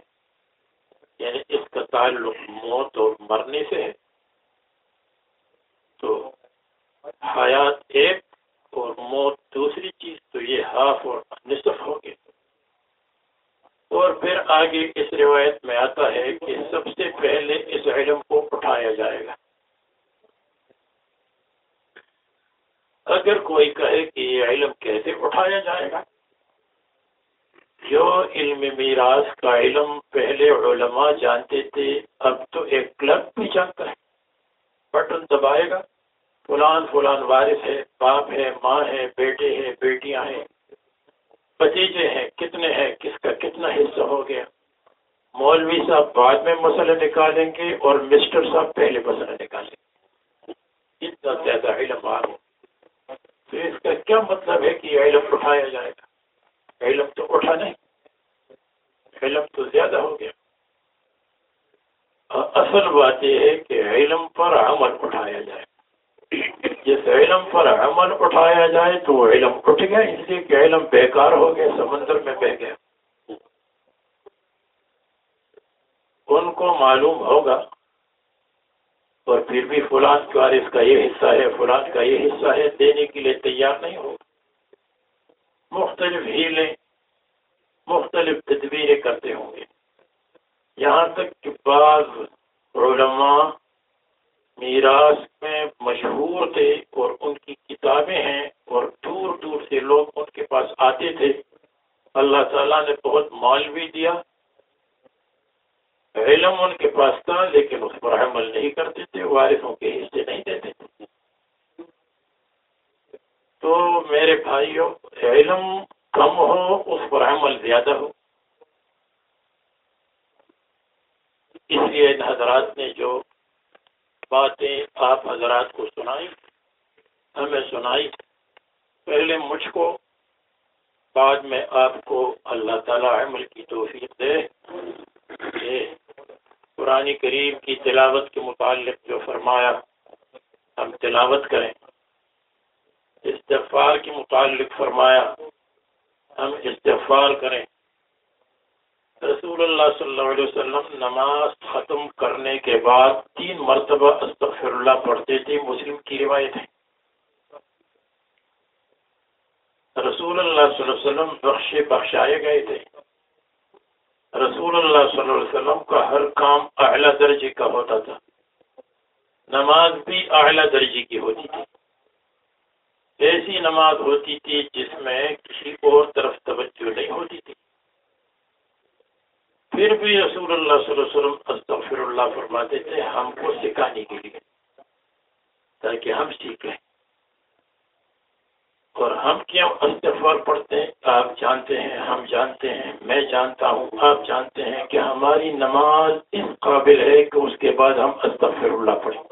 یعنی اس کا تعلق موت اور مرنے سے ہے۔ تو حیات ایک اور موت دوسری چیز، تو یہ ہاف اور نصف ہو گئے اور پھر آگے اس روایت میں آتا ہے کہ سب سے پہلے اس علم کو اٹھایا جائے گا۔ اگر کوئی کہے کہ یہ علم کیسے اٹھایا جائے گا؟ جو علم میراث کا علم پہلے علماء جانتے تھے، اب تو ایک کلب بھی جانتا ہے۔ بٹن دبائے گا، فلان فلان وارث ہے، باپ ہے، ماں ہے، بیٹے ہیں، بیٹیاں ہیں۔ بتیجے ہیں، کتنے ہیں، کس کا کتنا حصہ ہو گیا۔ مولوی صاحب بعد میں مسئلہ نکالیں گے اور مسٹر صاحب پہلے مسئلہ نکالیں گے۔ اتنا زیادہ علم آ تو اس کا کیا مطلب ہے کہ یہ علم اٹھایا جائے گا؟ علم تو اٹھا نہیں۔ علم تو زیادہ ہو گیا۔ اصل بات یہ ہے کہ علم پر عمل اٹھایا جائے۔ جس علم پر عمل اٹھایا جائے تو وہ علم اٹھ گیا، اس لیے کہ علم بیکار ہو گیا، سمندر میں بہ گیا۔ ان کو معلوم ہوگا، اور پھر بھی فلان وارث کا یہ حصہ ہے، فلان کا یہ حصہ ہے، دینے کے لیے تیار نہیں ہوگا مختلف ہیلیں، مختلف تدبیریں کرتے ہوں گے۔ یہاں تک کہ بعض علماء میراث میں مشہور تھے اور ان کی کتابیں ہیں اور دور دور سے لوگ ان کے پاس آتے تھے۔ اللہ تعالیٰ نے بہت مال بھی دیا، علم ان کے پاس تھا، لیکن اس پر عمل نہیں کرتے تھے، وارثوں کے حصے نہیں دیتے تھے۔ تو میرے بھائیوں، علم کم ہو، اس پر عمل زیادہ ہو۔ اس لیے ان حضرات نے جو باتیں آپ حضرات کو سنائی ہمیں سنائی پہلے مجھ کو، بعد میں آپ کو اللہ تعالی عمل کی توفیق دے۔ قرآن کریم کی تلاوت کے متعلق جو فرمایا، ہم تلاوت کریں۔ استغفار کے متعلق فرمایا، ہم استغفار کریں۔ رسول اللہ صلی اللہ علیہ وسلم نماز ختم کرنے کے بعد تین مرتبہ استغفر اللہ پڑھتے تھے، مسلم کی روایت ہے۔ رسول اللہ صلی اللہ علیہ وسلم بخش بخشائے گئے تھے۔ رسول اللہ صلی اللہ علیہ وسلم کا ہر کام اعلیٰ درجے کا ہوتا تھا۔ نماز بھی اعلیٰ درجے کی ہوتی تھی۔ ایسی نماز ہوتی تھی جس میں کسی اور طرف توجہ نہیں ہوتی تھی۔ پھر بھی رسول اللہ صلی اللہ علیہ وسلم استغفر اللہ فرماتے تھے، ہم کو سکھانے کے لیے، تاکہ ہم سیکھ لیں اور ہم کیوں استغفار پڑھتے ہیں؟ آپ جانتے ہیں، ہم جانتے ہیں، میں جانتا ہوں، آپ جانتے ہیں کہ ہماری نماز اس قابل ہے کہ اس کے بعد ہم استغفر اللہ پڑھیں۔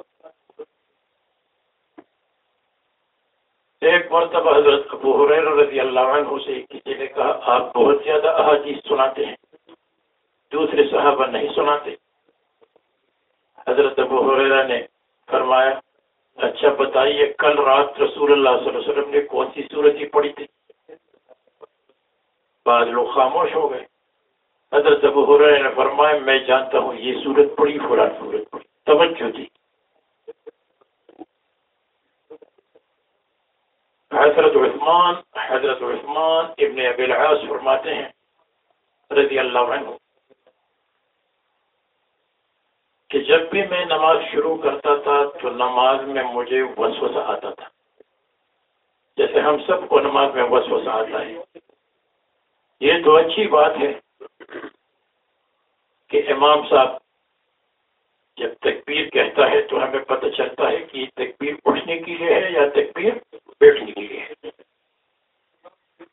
ایک مرتبہ حضرت ابو حریر رضی اللہ عنہ سے کسی نے کہا، آپ بہت زیادہ احادیث سناتے ہیں۔ دوسرے صحابہ نہیں سناتے۔ حضرت ابو حریرہ نے فرمایا اچھا بتائیے، کل رات رسول اللہ صلی اللہ علیہ وسلم نے کون سی صورت ہی پڑھی تھی؟ بعض لوگ خاموش ہو گئے۔ حضرت ابو حریرہ نے فرمایا، میں جانتا ہوں یہ صورت پڑھی، فلان صورت پڑھی۔ توجہ تھی حضرت عثمان حضرت عثمان ابن ابی العاص فرماتے ہیں، رضی اللہ عنہ۔ کہ جب بھی میں نماز شروع کرتا تھا تو نماز میں مجھے وسوسہ آتا تھا۔ جیسے ہم سب کو نماز میں وسوسہ آتا ہے۔ یہ تو اچھی بات ہے کہ امام صاحب جب تکبیر کہتا ہے تو ہمیں پتہ چلتا ہے کہ تکبیر اٹھنے کے لیے ہے یا تکبیر بیٹھنے کے لیے ہے۔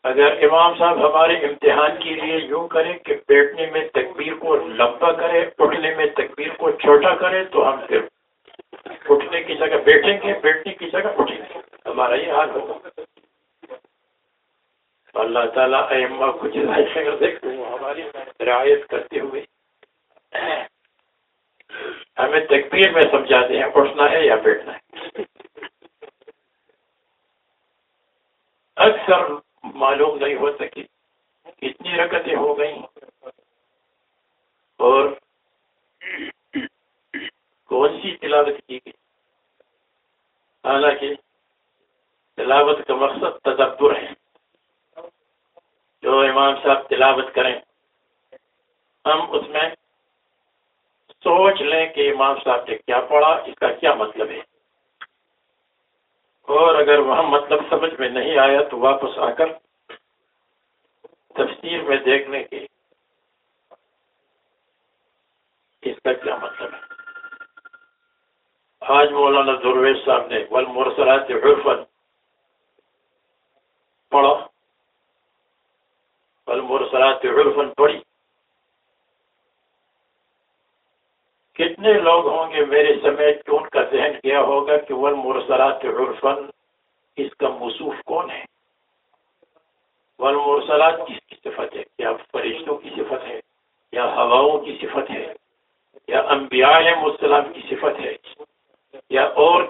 اگر امام صاحب ہمارے امتحان کے لیے یوں کریں کہ بیٹھنے میں تکبیر کو لمبا کرے اٹھنے میں تکبیر کو چھوٹا کرے تو ہم پھر اٹھنے کی جگہ بیٹھیں گے، بیٹھنے کی جگہ اٹھیں گے۔ ہمارا یہ حال ہوگا۔ اللہ تعالیٰ اما کچھ ہماری رعایت کرتے ہوئے ہمیں تکبیر میں سمجھاتے ہیں اٹھنا ہے یا بیٹھنا ہے۔ اکثر معلوم نہیں ہو سکی کتنی رکتیں ہو گئی اور کون سی تلاوت کی گئی؟ حالانکہ تلاوت کا مقصد تدبر ہے۔ جو امام صاحب تلاوت کریں، ہم اس میں سوچ لیں کہ امام صاحب نے کیا پڑھا، اس کا کیا مطلب ہے۔ اور اگر وہاں مطلب سمجھ میں نہیں آیا تو واپس آ کر تفسیر میں دیکھنے کی اس کا کیا مطلب ہے آج مولانا درویش صاحب نے ول مرسلات عرفن پڑھی. کتنے لوگ ہوں گے میرے سمیت کہ ان کا ذہن کیا ہوگا کہ ول مرسلات عرفن اس کا مصوف کون ہے؟ ول مرسلات کس کی صفت ہے؟ کیا فرشتوں کی صفت ہے؟ یا ہواؤں کی صفت ہے؟ یا انبیاء علیہ السلام کی صفت ہے یا اور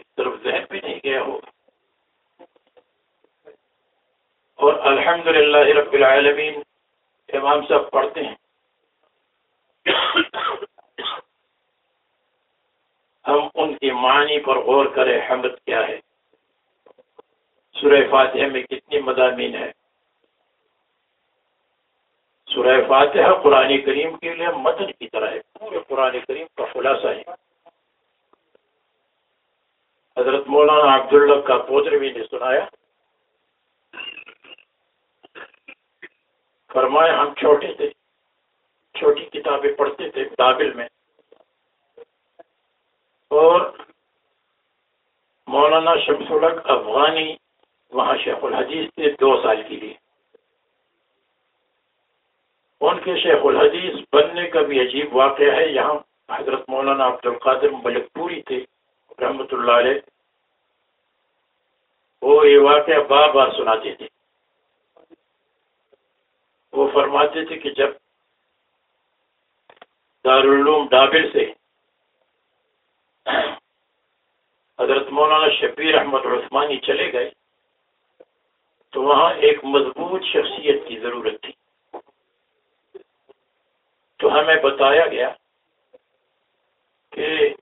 اس طرف ذہن بھی نہیں گیا ہوگا اور الحمد للہ رب العالمین امام صاحب پڑھتے ہیں۔ ہم ان کی معنی پر غور کریں، حمد کیا ہے؟ سورہ فاتحہ میں کتنی مضامین ہے سورہ فاتحہ قرآن کریم کے لیے مدد کی طرح ہے، پورے قرآن کریم کا خلاصہ ہے۔ حضرت مولانا عبداللہ کا پودروی نے سنایا فرمایا ہم چھوٹے تھے چھوٹی کتابیں پڑھتے تھے دابل میں اور مولانا شمس الق افغانی، وہاں شیخ الحدیث تھے دو سال کے لیے۔ ان کے شیخ الحدیث بننے کا بھی عجیب واقعہ ہے۔ یہاں حضرت مولانا عبد القادر ملک پوری تھے، رحمۃ اللہ علیہ۔ وہ یہ واقعہ بار بار سناتے تھے۔ وہ فرماتے تھے کہ جب دارالعلوم ڈابل سے حضرت مولانا شبیر احمد عثمانی چلے گئے تو وہاں ایک مضبوط شخصیت کی ضرورت تھی۔ تو ہمیں بتایا گیا کہ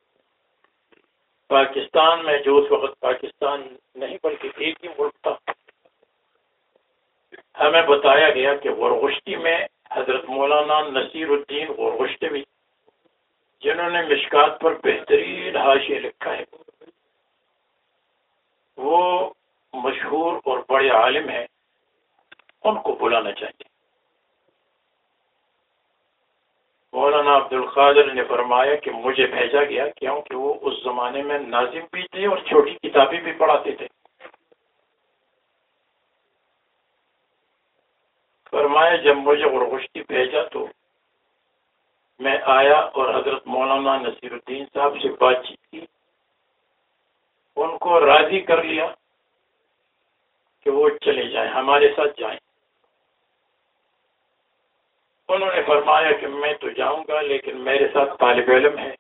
پاکستان میں جو اس وقت پاکستان نہیں بلکہ ایک ہی ملک تھا، ہمیں بتایا گیا کہ غرغشتی میں حضرت مولانا نصیر الدین غرغشتوی، جنہوں نے مشکات پر بہترین حاشے لکھا ہے۔ عالم ہیں، ان کو بلانا چاہیے۔ مولانا عبد القادر نے فرمایا کہ مجھے بھیجا گیا کیونکہ وہ اس زمانے میں ناظم بھی تھے اور چھوٹی کتابیں بھی پڑھاتے تھے۔ فرمایا، جب مجھے غرغشتی بھیجا تو میں آیا اور حضرت مولانا نصیر الدین صاحب سے بات چیت کی۔ ان کو راضی کر لیا۔ کہ وہ چلے جائیں، ہمارے ساتھ جائیں۔ انہوں نے فرمایا کہ میں تو جاؤں گا، لیکن میرے ساتھ طالب علم ہے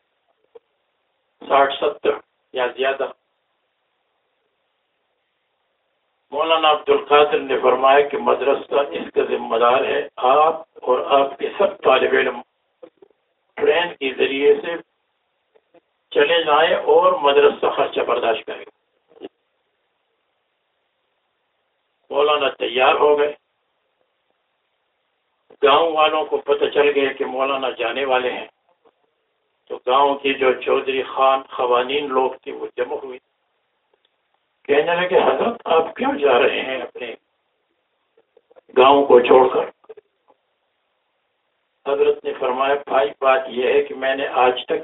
ساٹھ، ستر یا زیادہ۔ مولانا عبد القادر نے فرمایا کہ مدرسہ اس کا ذمہ دار ہے، آپ اور آپ کے سب طالب علم۔ ٹرین کے ذریعے سے چلے جائیں اور مدرسہ خرچہ برداشت کریں۔ مولانا تیار ہو گئے۔ گاؤں والوں کو پتہ چل گیا کہ مولانا جانے والے ہیں۔ تو گاؤں کی جو چودھری خان خوانین لوگ تھے وہ جمع ہوئی کہنے لگے، حضرت، آپ کیوں جا رہے ہیں اپنے گاؤں کو چھوڑ کر؟ حضرت نے فرمایا، بھائی، بات یہ ہے کہ میں نے آج تک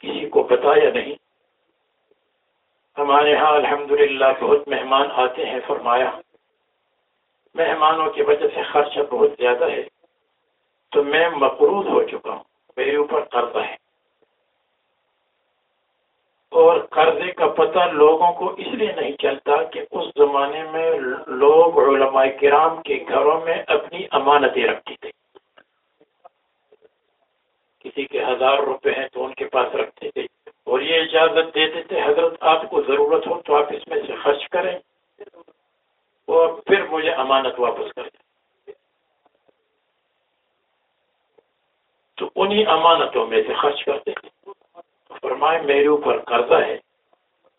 کسی کو بتایا نہیں۔ ہمارے ہاں الحمدللہ بہت مہمان آتے ہیں، فرمایا۔ مہمانوں کی وجہ سے خرچہ بہت زیادہ ہے۔ تو میں مقروض ہو چکا ہوں، میرے اوپر قرضہ ہے۔ اور قرضے کا پتہ لوگوں کو اس لیے نہیں چلتا کہ اس زمانے میں لوگ علماء کرام کے گھروں میں اپنی امانتیں رکھتے تھے۔ کسی کے ہزار روپے ہیں تو ان کے پاس رکھتے تھے۔ اور یہ اجازت دیتے حضرت، آپ کو ضرورت ہو تو آپ اس میں سے خرچ کریں اور پھر مجھے امانت واپس کر دیں۔ تو انہی امانتوں میں سے خرچ کرتے فرمائے، میرے اوپر قرضہ ہے۔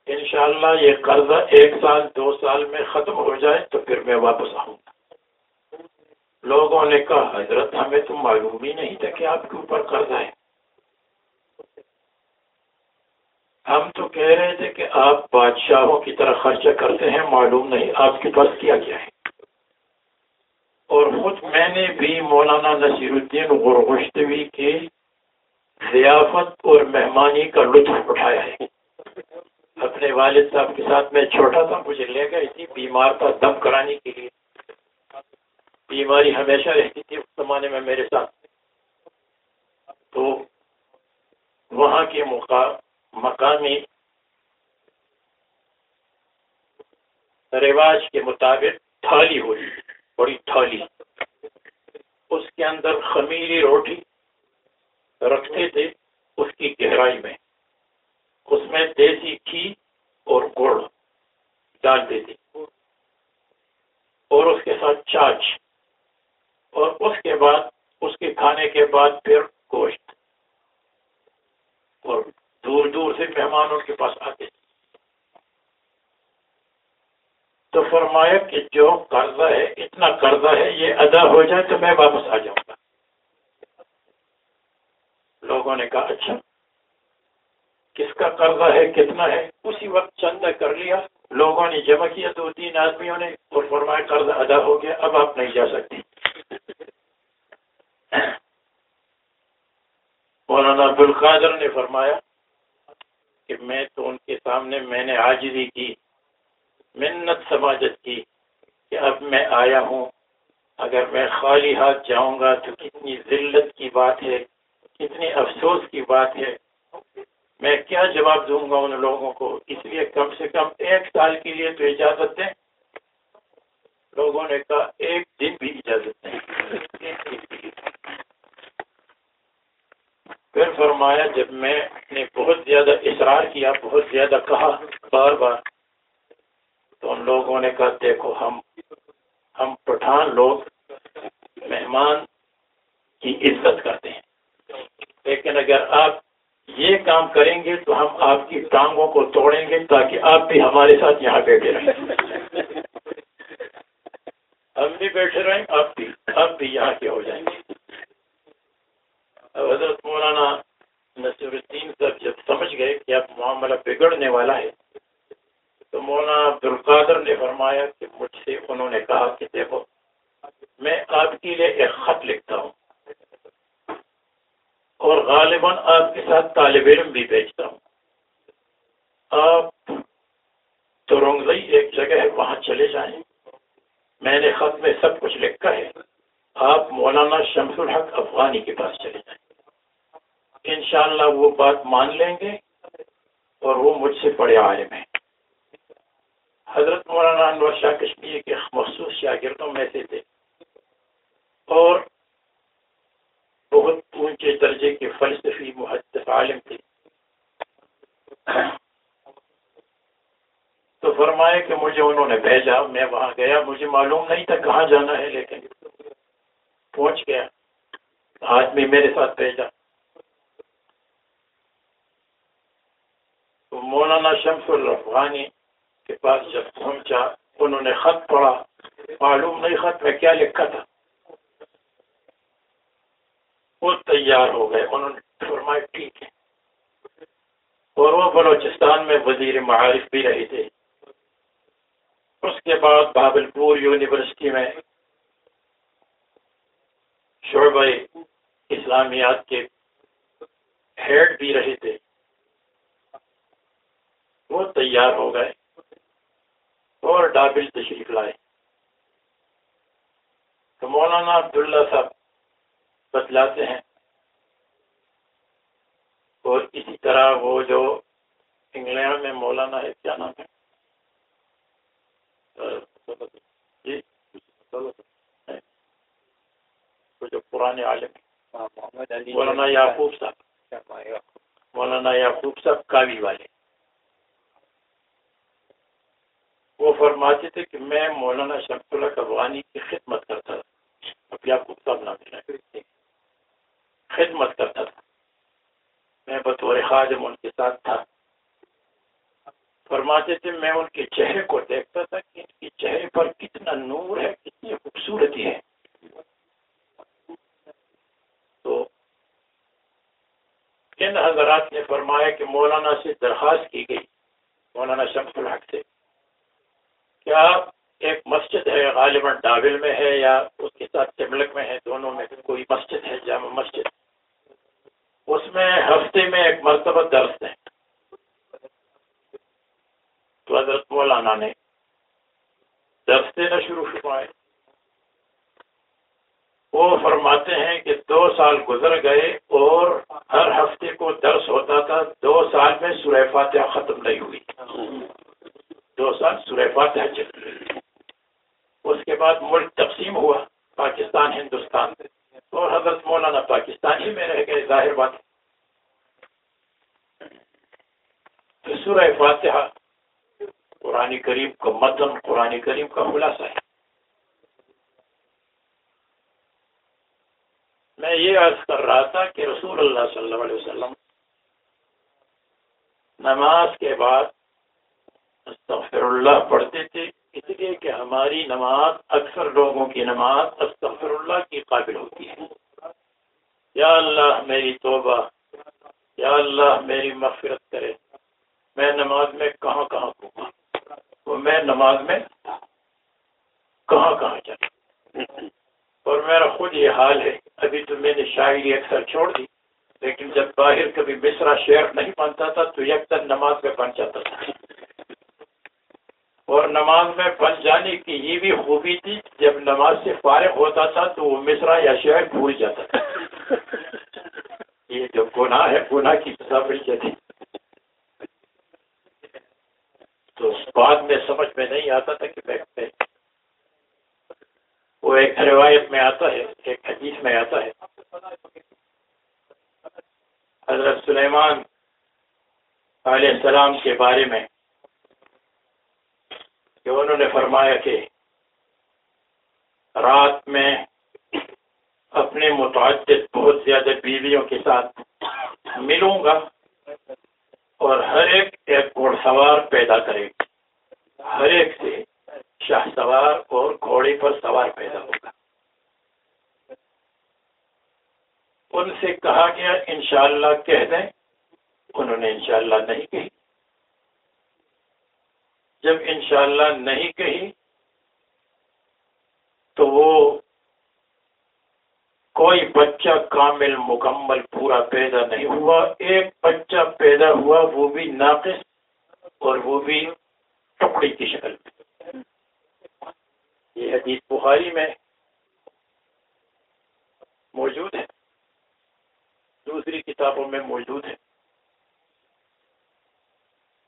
انشاءاللہ یہ قرضہ ایک سال، دو سال میں ختم ہو جائے تو پھر میں واپس آؤں گا۔ لوگوں نے کہا، حضرت، ہمیں تو معلوم ہی نہیں تھا کہ آپ کے اوپر قرضہ ہے۔ ہم تو کہہ رہے تھے کہ آپ بادشاہوں کی طرح خرچہ کرتے ہیں، معلوم نہیں۔ آپ کے پاس کیا کیا ہے؟ اور خود میں نے بھی مولانا نصیر الدین غرغشتوی کی ضیافت اور مہمانی کا لطف اٹھایا ہے۔ اپنے والد صاحب کے ساتھ میں چھوٹا تھا، مجھے لے گئی تھی۔ بیمار تھا دم کرانے کے لیے۔ بیماری ہمیشہ رہتی تھی اس زمانے میں میرے ساتھ۔ تو وہاں کے مقامی رواج کے مطابق تھالی ہوئی، بڑی تھالی اس کے اندر خمیری روٹی رکھتے تھے اس کی گہرائی میں۔ اس میں دیسی گھی اور گڑ ڈال دیتے۔ اور اس کے ساتھ چاچ۔ اور اس کے بعد، اس کے کھانے کے بعد پھر گوشت۔ اور دور دور سے مہمانوں کے پاس آتے تو فرمایا کہ جو قرضہ ہے، اتنا قرضہ ہے، یہ ادا ہو جائے تو میں واپس آ جاؤں گا۔ لوگوں نے کہا اچھا کس کا قرضہ ہے، کتنا ہے؟ اسی وقت چندہ کر لیا۔ لوگوں نے جمع کیا، دو تین آدمیوں نے، اور فرمایا قرض ادا ہو گیا، اب آپ نہیں جا سکتی مولانا عبد القادر نے فرمایا کہ میں تو ان کے سامنے میں نے حاضری کی، منت سماجت کی کہ اب میں آیا ہوں۔ اگر میں خالی ہاتھ جاؤں گا تو کتنی ذلت کی بات ہے، کتنی افسوس کی بات ہے۔ میں کیا جواب دوں گا ان لوگوں کو؟ اس لیے کم سے کم ایک سال کے لیے تو اجازت دیں۔ لوگوں نے کہا، ایک دن بھی اجازت دیں پھر فرمایا، جب میں نے بہت زیادہ اصرار کیا، بہت زیادہ کہا بار بار، تو ان لوگوں نے کہا، دیکھو، ہم ہم پٹھان لوگ، مہمان کی عزت کرتے ہیں۔ لیکن اگر آپ یہ کام کریں گے، تو ہم آپ کی ٹانگوں کو توڑیں گے، تاکہ آپ بھی ہمارے ساتھ یہاں بیٹھے رہیں۔ ہم بھی بیٹھے رہیں، آپ بھی آپ بھی یہاں کے ہو جائیں گے حضرت مولانا نصیر الدین صاحب والا ہے۔ تو مولانا عبد القادر نے فرمایا کہ مجھ سے انہوں نے کہا کہ دیکھو، میں آپ کے لیے ایک خط لکھتا ہوں۔ اور غالباً آپ کے ساتھ طالب علم بھی بھیجتا ہوں۔ آپ ترنگزئی ایک جگہ ہے، وہاں چلے جائیں۔ میں نے خط میں سب کچھ لکھا ہے۔ آپ مولانا شمس الحق افغانی کے پاس چلے جائیں۔ انشاءاللہ وہ بات مان لیں گے اور وہ مجھ سے بڑے عالم ہیں حضرت مولانا انور شاہ کشمیر کے مخصوص شاگردوں میں سے تھے اور بہت اونچے درجے کے فلسفی محدث عالم تھے تو فرمایا کہ مجھے انہوں نے بھیجا میں وہاں گیا مجھے معلوم نہیں تھا کہاں جانا ہے، لیکن پہنچ گیا۔ آدمی میرے ساتھ بھیجا تو مولانا شمس الرفغانی کے پاس جب پہنچا، انہوں نے خط پڑھا۔ معلوم نہیں خط میں کیا لکھا تھا۔ وہ تیار ہو گئے۔ انہوں نے فرمایا، ٹھیک ہے۔ اور وہ بلوچستان میں وزیر معارف بھی رہے تھے۔ اس کے بعد بابل پور یونیورسٹی میں شعبہ اسلامیات کے ہیڈ بھی رہے تھے وہ تیار ہو گئے اور ڈابل تشریف لائے تو مولانا عبداللہ صاحب بتلاتے ہیں اور اسی طرح وہ جو انگلینڈ میں مولانا ہے کیا نام ہے جی جو پرانے عالم مولانا یعقوب صاحب مولانا یعقوب صاحب کاوی والے وہ فرماتے تھے کہ میں مولانا شمس اللہ افغانی کی خدمت کرتا تھا اب یعقوب صاحب نام ملا خدمت کرتا تھا میں بطور خادم ان کے ساتھ تھا فرماتے تھے میں ان کے چہرے کو دیکھتا تھا کہ ان کے چہرے پر کتنا نور ہے کتنی خوبصورتی ہے تو ان حضرات نے فرمایا کہ مولانا سے درخواست کی گئی۔ مولانا شمس الحق سے۔ کیا ایک مسجد ہے غالباً ڈاول میں ہے یا اس کے ساتھ چملک میں ہے؟ دونوں میں کوئی مسجد ہے، جامع مسجد۔ اس میں ہفتے میں ایک مرتبہ درس ہے۔ تو حضرت مولانا نے درس دینا شروع فرمائے وہ فرماتے ہیں کہ دو سال گزر گئے اور ہر ہفتے کو درس ہوتا تھا۔ دو سال میں سورہ فاتحہ ختم نہیں ہوئی۔ دو سال سورہ فاتحہ چل رہی اس کے بعد ملک تقسیم ہوا، پاکستان، ہندوستان اور حضرت مولانا پاکستان ہی میں رہ گئے، ظاہر بات۔ تو سورہ فاتحہ قرآن کریم کا متن، قرآن کریم کا خلاصہ ہے۔ میں یہ عرض کر رہا تھا کہ رسول اللہ صلی اللہ علیہ وسلم نماز کے بعد استغفر اللہ پڑھتے تھے، اس لیے کہ ہماری نماز اکثر لوگوں کی نماز استغفر اللہ کی قابل ہوتی ہے۔ یا اللہ میری توبہ، یا اللہ میری مغفرت کرے۔ میں نماز میں کہاں کہاں گھوما وہ میں نماز میں کہاں کہاں چلا اور میرا خود یہ حال ہے ابھی تو میں نے شاعری اکثر چھوڑ دی، لیکن جب باہر کبھی مصرا شعر نہیں بنتا تھا تو یکسر نماز میں بن جاتا تھا۔ اور نماز میں بن جانے کی یہ بھی خوبی تھی، جب نماز سے فارغ ہوتا تھا تو وہ مصرا یا شعر بھول جاتا تھا۔ یہ جو گناہ ہے، گناہ کی بڑی جاتی۔ تو بعد میں سمجھ میں نہیں آتا تھا کہ میں وہ ایک روایت میں آتا ہے، ایک حدیث میں آتا ہے۔ حضرت سلیمان علیہ السلام کے بارے میں کہ انہوں نے فرمایا کہ رات میں اپنے متعدد بہت زیادہ بیویوں کے ساتھ ملوں گا اور ہر ایک ایک گھوڑ سوار پیدا کرے گا۔ ہر ایک سے شاہ سوار اور گھوڑے پر سوار پیدا ہوگا۔ ان سے کہا گیا، انشاءاللہ کہہ دیں انہوں نے انشاءاللہ نہیں کہی۔ جب انشاءاللہ نہیں کہی، تو وہ کوئی بچہ کامل مکمل پورا پیدا نہیں ہوا۔ ایک بچہ پیدا ہوا، وہ بھی ناقص اور وہ بھی ٹکڑی کی شکل میں۔ یہ حدیث بخاری میں موجود ہے۔ دوسری کتابوں میں موجود ہے۔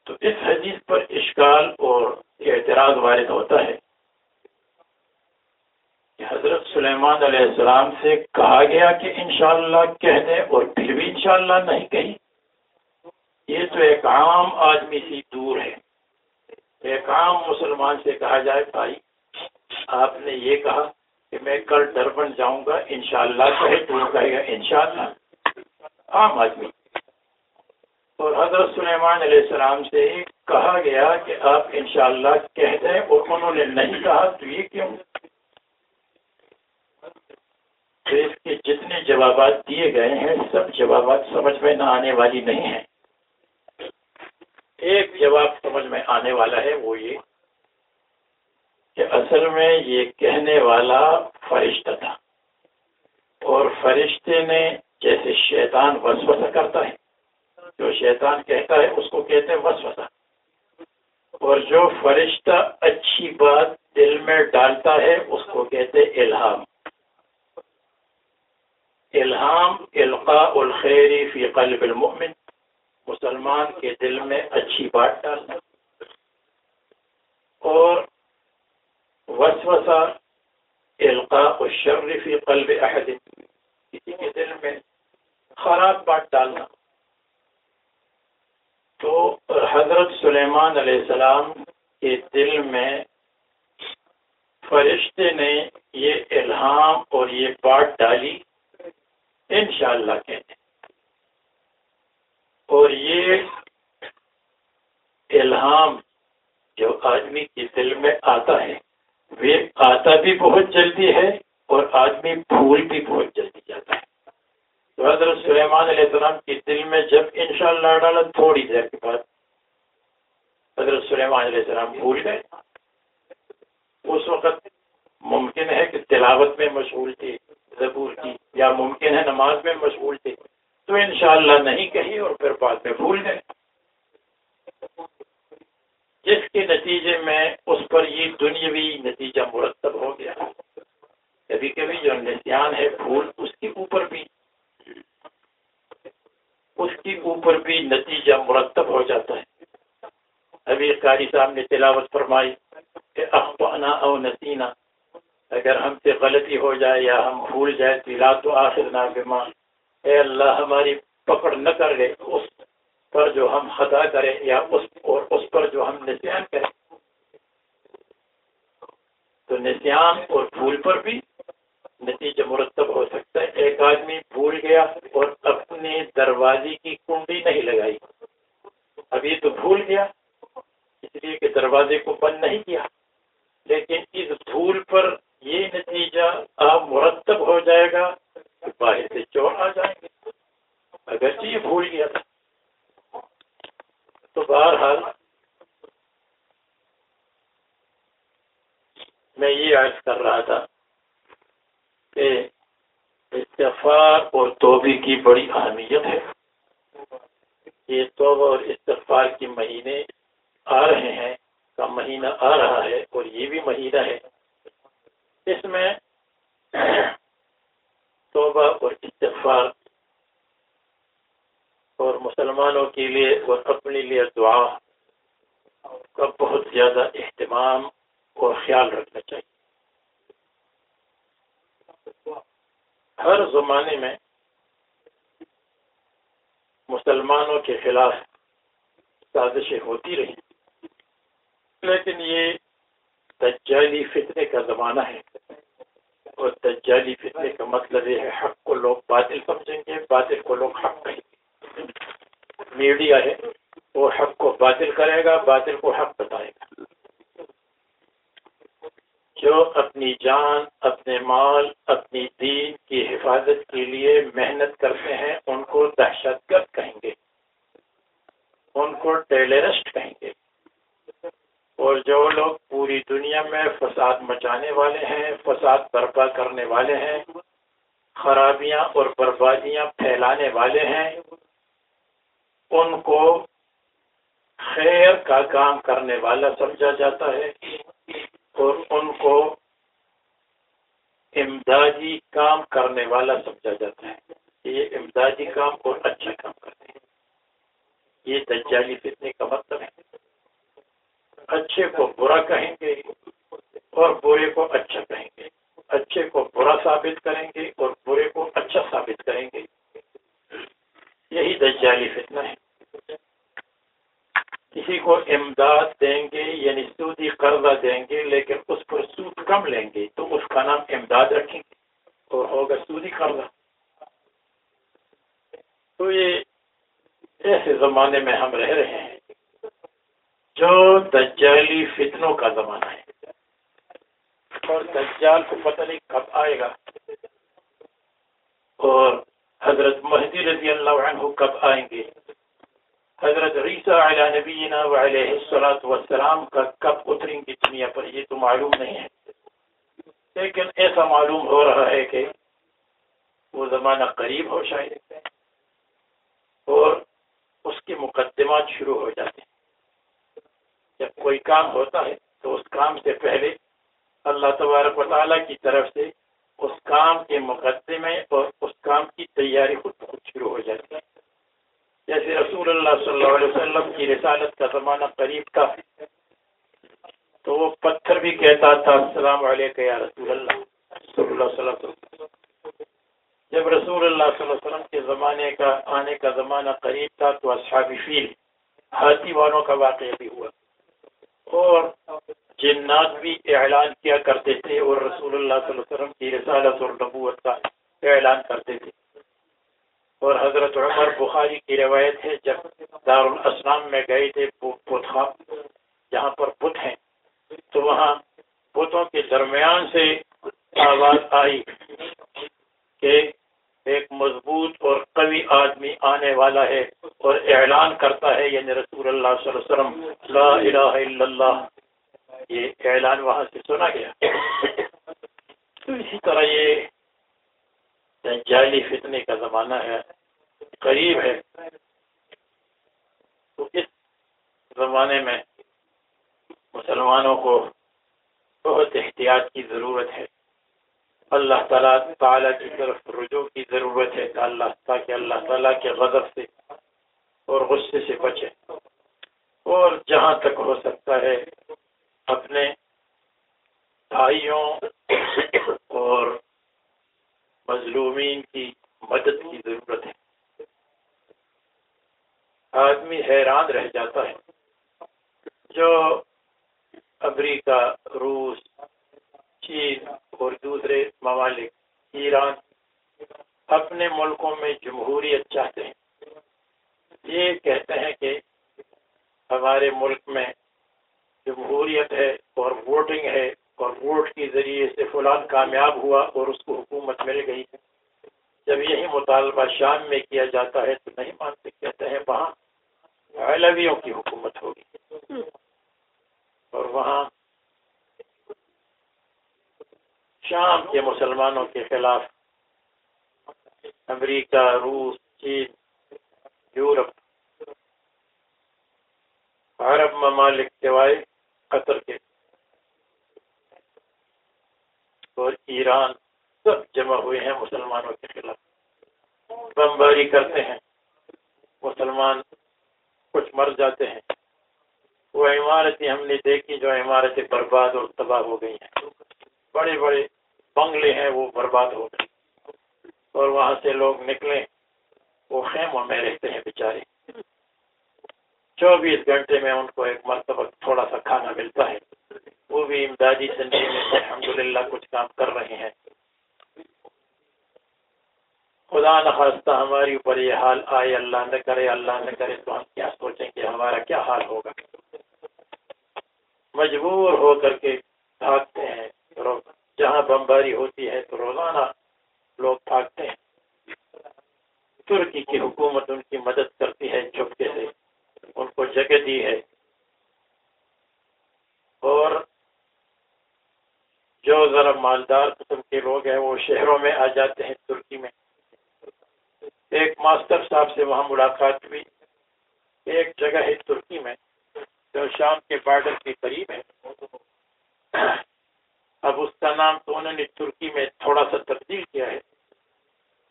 تو اس حدیث پر اشکال اور اعتراض وارد ہوتا ہے کہ حضرت سلیمان علیہ السلام سے کہا گیا کہ انشاءاللہ کہہ دیں اور پھر بھی انشاءاللہ نہیں کہی یہ تو ایک عام آدمی سی دور ہے۔ ایک عام مسلمان سے کہا جائے بھائی آپ نے یہ کہا کہ میں کل ڈربن جاؤں گا، انشاءاللہ کہے تو کہے گا انشاءاللہ۔ عام آدمی۔ اور حضرت سلیمان علیہ السلام سے کہا گیا کہ آپ انشاءاللہ کہہ دیں اور انہوں نے نہیں کہا تو یہ کیوں؟ تو اس کے جتنے جوابات دیے گئے ہیں، سب جوابات سمجھ میں نہ آنے والی نہیں ہیں۔ ایک جواب سمجھ میں آنے والا ہے وہ یہ کہ اصل میں یہ کہنے والا فرشتہ تھا۔ اور فرشتے نے جیسے شیطان وسوسہ کرتا ہے، جو شیطان کہتا ہے اس کو کہتے ہیں وسوسہ۔ اور جو فرشتہ اچھی بات دل میں ڈالتا ہے، اس کو کہتے الہام۔ الہام، القاء الخیری فی قلب المؤمن۔ مسلمان کے دل میں اچھی بات ڈالنا اور وسوسہ القاء الشر فی قلب احد کسی کے دل میں خراب بات ڈالنا. تو حضرت سلیمان علیہ السلام کے دل میں فرشتے نے یہ الہام اور یہ بات ڈالی، انشاءاللہ کہتے اور یہ الہام جو آدمی کے دل میں آتا ہے وہ آتا بھی بہت جلدی ہے اور آدمی بھول بھی بہت جلدی جاتا ہے۔ تو حضرت سلیمان علیہ السلام کے دل میں جب انشاءاللہ ڈالا تھوڑی دیر کے بعد حضرت سلیمان علیہ السلام بھول گئے۔ اس وقت ممکن ہے کہ تلاوت میں مشغول تھی زبور کی، یا ممکن ہے نماز میں مشغول تھی تو انشاءاللہ نہیں کہی اور پھر بعد میں بھول گئے۔ جس کے نتیجے میں اس پر یہ دنیاوی نتیجہ مرتب ہو گیا۔ کبھی کبھی جو نسیان ہے بھول اس کے اوپر بھی اس کے اوپر بھی نتیجہ مرتب ہو جاتا ہے۔ ابھی قاری صاحب نے تلاوت فرمائی کہ اخبانہ او نسینہ اگر ہم سے غلطی ہو جائے یا ہم بھول جائے تلا تو آخر نہ اے اللہ، ہماری پکڑ نہ کر لے، اس پر جو ہم خطا کریں یا اس اور اس پر جو ہم نسیان کریں۔ تو نسیان اور بھول پر بھی نتیجہ مرتب ہو سکتا ہے۔ ایک آدمی بھول گیا اور اپنے دروازے کی کنڈی نہیں لگائی۔ ابھی تو بھول گیا، اس لیے کہ دروازے کو بند نہیں کیا۔ لیکن اس بھول پر یہ نتیجہ اب مرتب ہو جائے گا کہ باہر سے چور آ جائیں گے۔ اگرچہ یہ بھول گیا۔ تھا تو بہرحال میں یہ عرض کر رہا تھا کہ استغفار اور توبے کی بڑی اہمیت ہے۔ یہ توبہ اور استغفار کے مہینے آ رہے ہیں، کا مہینہ آ رہا ہے اور یہ بھی مہینہ ہے۔ اس میں توبہ اور استغفار اور مسلمانوں کے لیے اور اپنے لیے دعا کا بہت زیادہ اہتمام اور خیال رکھنا چاہیے۔ ہر زمانے میں مسلمانوں کے خلاف سازشیں ہوتی رہی لیکن یہ تجالی فتنے کا زمانہ ہے۔ اور تجالی فتنے کا مطلب یہ ہے، حق کو لوگ باطل سمجھیں گے، باطل کو لوگ حق کہیں گے۔ میڈیا ہے، وہ حق کو باطل کرے گا، باطل کو حق بتائے گا۔ جو اپنی جان، اپنے مال، اپنی دین کی حفاظت کے لیے محنت کرتے ہیں، ان کو دہشت گرد کہیں گے۔ ان کو ٹیلرسٹ کہیں گے۔ اور جو لوگ پوری دنیا میں فساد مچانے والے ہیں، فساد برپا کرنے والے ہیں، خرابیاں اور بربادیاں پھیلانے والے ہیں ان کو خیر کا کام کرنے والا سمجھا جاتا ہے اور ان کو امدادی کام کرنے والا سمجھا جاتا ہے۔ یہ امدادی کام اور اچھا کام کرتے ہیں۔ یہ دجالی فتنے کا مطلب ہے۔ اچھے کو برا کہیں گے اور برے کو اچھا کہیں گے۔ اچھے کو برا ثابت کریں گے اور برے کو اچھا ثابت کریں گے۔ یہی دجالی فتنہ ہے۔ کسی کو امداد دیں گے یعنی سودی قرضہ دیں گے، لیکن اس پر سود کم لیں گے، تو اس کا نام امداد رکھیں گے اور ہوگا سودی قرضہ۔ تو یہ ایسے زمانے میں ہم رہ رہے ہیں جو دجالی فتنوں کا زمانہ ہے۔ اور دجال کو پتہ نہیں کب آئے گا۔ اور حضرت مہدی رضی اللہ عنہ کب آئیں گے؟ حضرت ریسا علیہ نبینا علیہ السلاۃ وسلام کا کب اتریں گی دنیا پر؟ یہ تو معلوم نہیں ہے۔ لیکن ایسا معلوم ہو رہا ہے کہ وہ زمانہ قریب ہو شاید۔ اور اس کے مقدمات شروع ہو جاتے ہیں۔ جب کوئی کام ہوتا ہے تو اس کام سے پہلے اللہ تبارک و تعالیٰ کی طرف سے اس کام کے مقدمے اور اس کام کی تیاری خود بخود شروع ہو جاتی ہے۔ جیسے رسول اللہ صلی اللہ علیہ وسلم کی رسالت کا زمانہ قریب تھا، تو وہ پتھر بھی کہتا تھا، السلام علیکم یا رسول اللہ صلی اللہ علیہ وسلم۔ جب رسول اللہ صلی اللہ علیہ وسلم کے زمانے کا، آنے کا زمانہ قریب تھا، تو اصحاب فیل، ہاتھی والوں کا واقعہ بھی ہوا۔ اور جنات بھی اعلان کیا کرتے تھے اور رسول اللہ صلی اللہ علیہ وسلم کی رسالت اور نبوت کا اعلان کرتے تھے۔ اور حضرت عمر بخاری کی روایت ہے، جب دارالاسلام میں گئے تھے جہاں پر بت ہیں۔ تو وہاں بتوں کے درمیان سے آواز آئی کہ ایک مضبوط اور قوی آدمی آنے والا ہے اور اعلان کرتا ہے یعنی رسول اللہ صلی اللہ علیہ وسلم، لا الہ الا اللہ یہ اعلان وہاں سے سنا گیا؟ تو اسی طرح یہ جعلی فتنے کا زمانہ ہے، قریب ہے۔ تو اس زمانے میں مسلمانوں کو بہت احتیاط کی ضرورت ہے۔ اللہ تعالیٰ تعالیٰ کی طرف رجوع کی ضرورت ہے، اللہ تاکہ اللہ تعالیٰ کے غضب سے اور غصے سے بچے۔ اور جہاں تک ہو سکتا ہے اپنے بھائیوں اور مظلومین کی مدد کی ضرورت ہے۔ آدمی حیران رہ جاتا ہے۔ جو امریکہ، روس، چین اور دوسرے ممالک، ایران اپنے ملکوں میں جمہوریت چاہتے ہیں۔ یہ کہتے ہیں کہ ہمارے ملک میں جمہوریت ہے اور ووٹنگ ہے اور ووٹ کے ذریعے سے فلان کامیاب ہوا اور اس کو حکومت مل گئی جب یہی مطالبہ شام میں کیا جاتا ہے تو نہیں مانتے، کہتے ہیں وہاں علویوں کی حکومت ہوگی۔ اور وہاں شام کے مسلمانوں کے خلاف امریکہ، روس، چین، یورپ، عرب ممالک سوائے قطر کے۔ اور ایران سب جمع ہوئے ہیں مسلمانوں کے خلاف۔ بمباری کرتے ہیں۔ مسلمان کچھ مر جاتے ہیں۔ وہ عمارتیں ہم نے دیکھی جو عمارتیں برباد اور تباہ ہو گئی ہیں۔ بڑے بڑے بنگلے ہیں، وہ برباد ہو گئے۔ اور وہاں سے لوگ نکلے، وہ خیموں میں رہتے ہیں بیچارے۔ چوبیس گھنٹے میں ان کو ایک مرتبہ تھوڑا سا کھانا ملتا ہے۔ وہ بھی امدادی زندگی میں الحمد للہ کچھ کام کر رہے ہیں۔ خدا نخواستہ ہماری اوپر یہ حال آئے، اللہ نہ کرے، اللہ نہ کرے تو ہم کیا سوچیں کہ ہمارا کیا حال ہوگا؟ مجبور ہو کر کے بھاگتے ہیں۔ جہاں بمباری ہوتی ہے تو روزانہ لوگ بھاگتے ہیں۔ ترکی کی حکومت ان کی مدد کرتی ہے چپکے سے۔ ان کو جگہ دی ہے۔ اور جو ذرا مالدار قسم کے لوگ ہیں، وہ شہروں میں آ جاتے ہیں، ترکی میں۔ ایک ماسٹر صاحب سے وہاں ملاقات ہوئی۔ ایک جگہ ہے ترکی میں، جو شام کے بارڈر کے قریب ہے۔ اب اس کا نام تو انہوں نے ترکی میں تھوڑا سا تبدیل کیا ہے،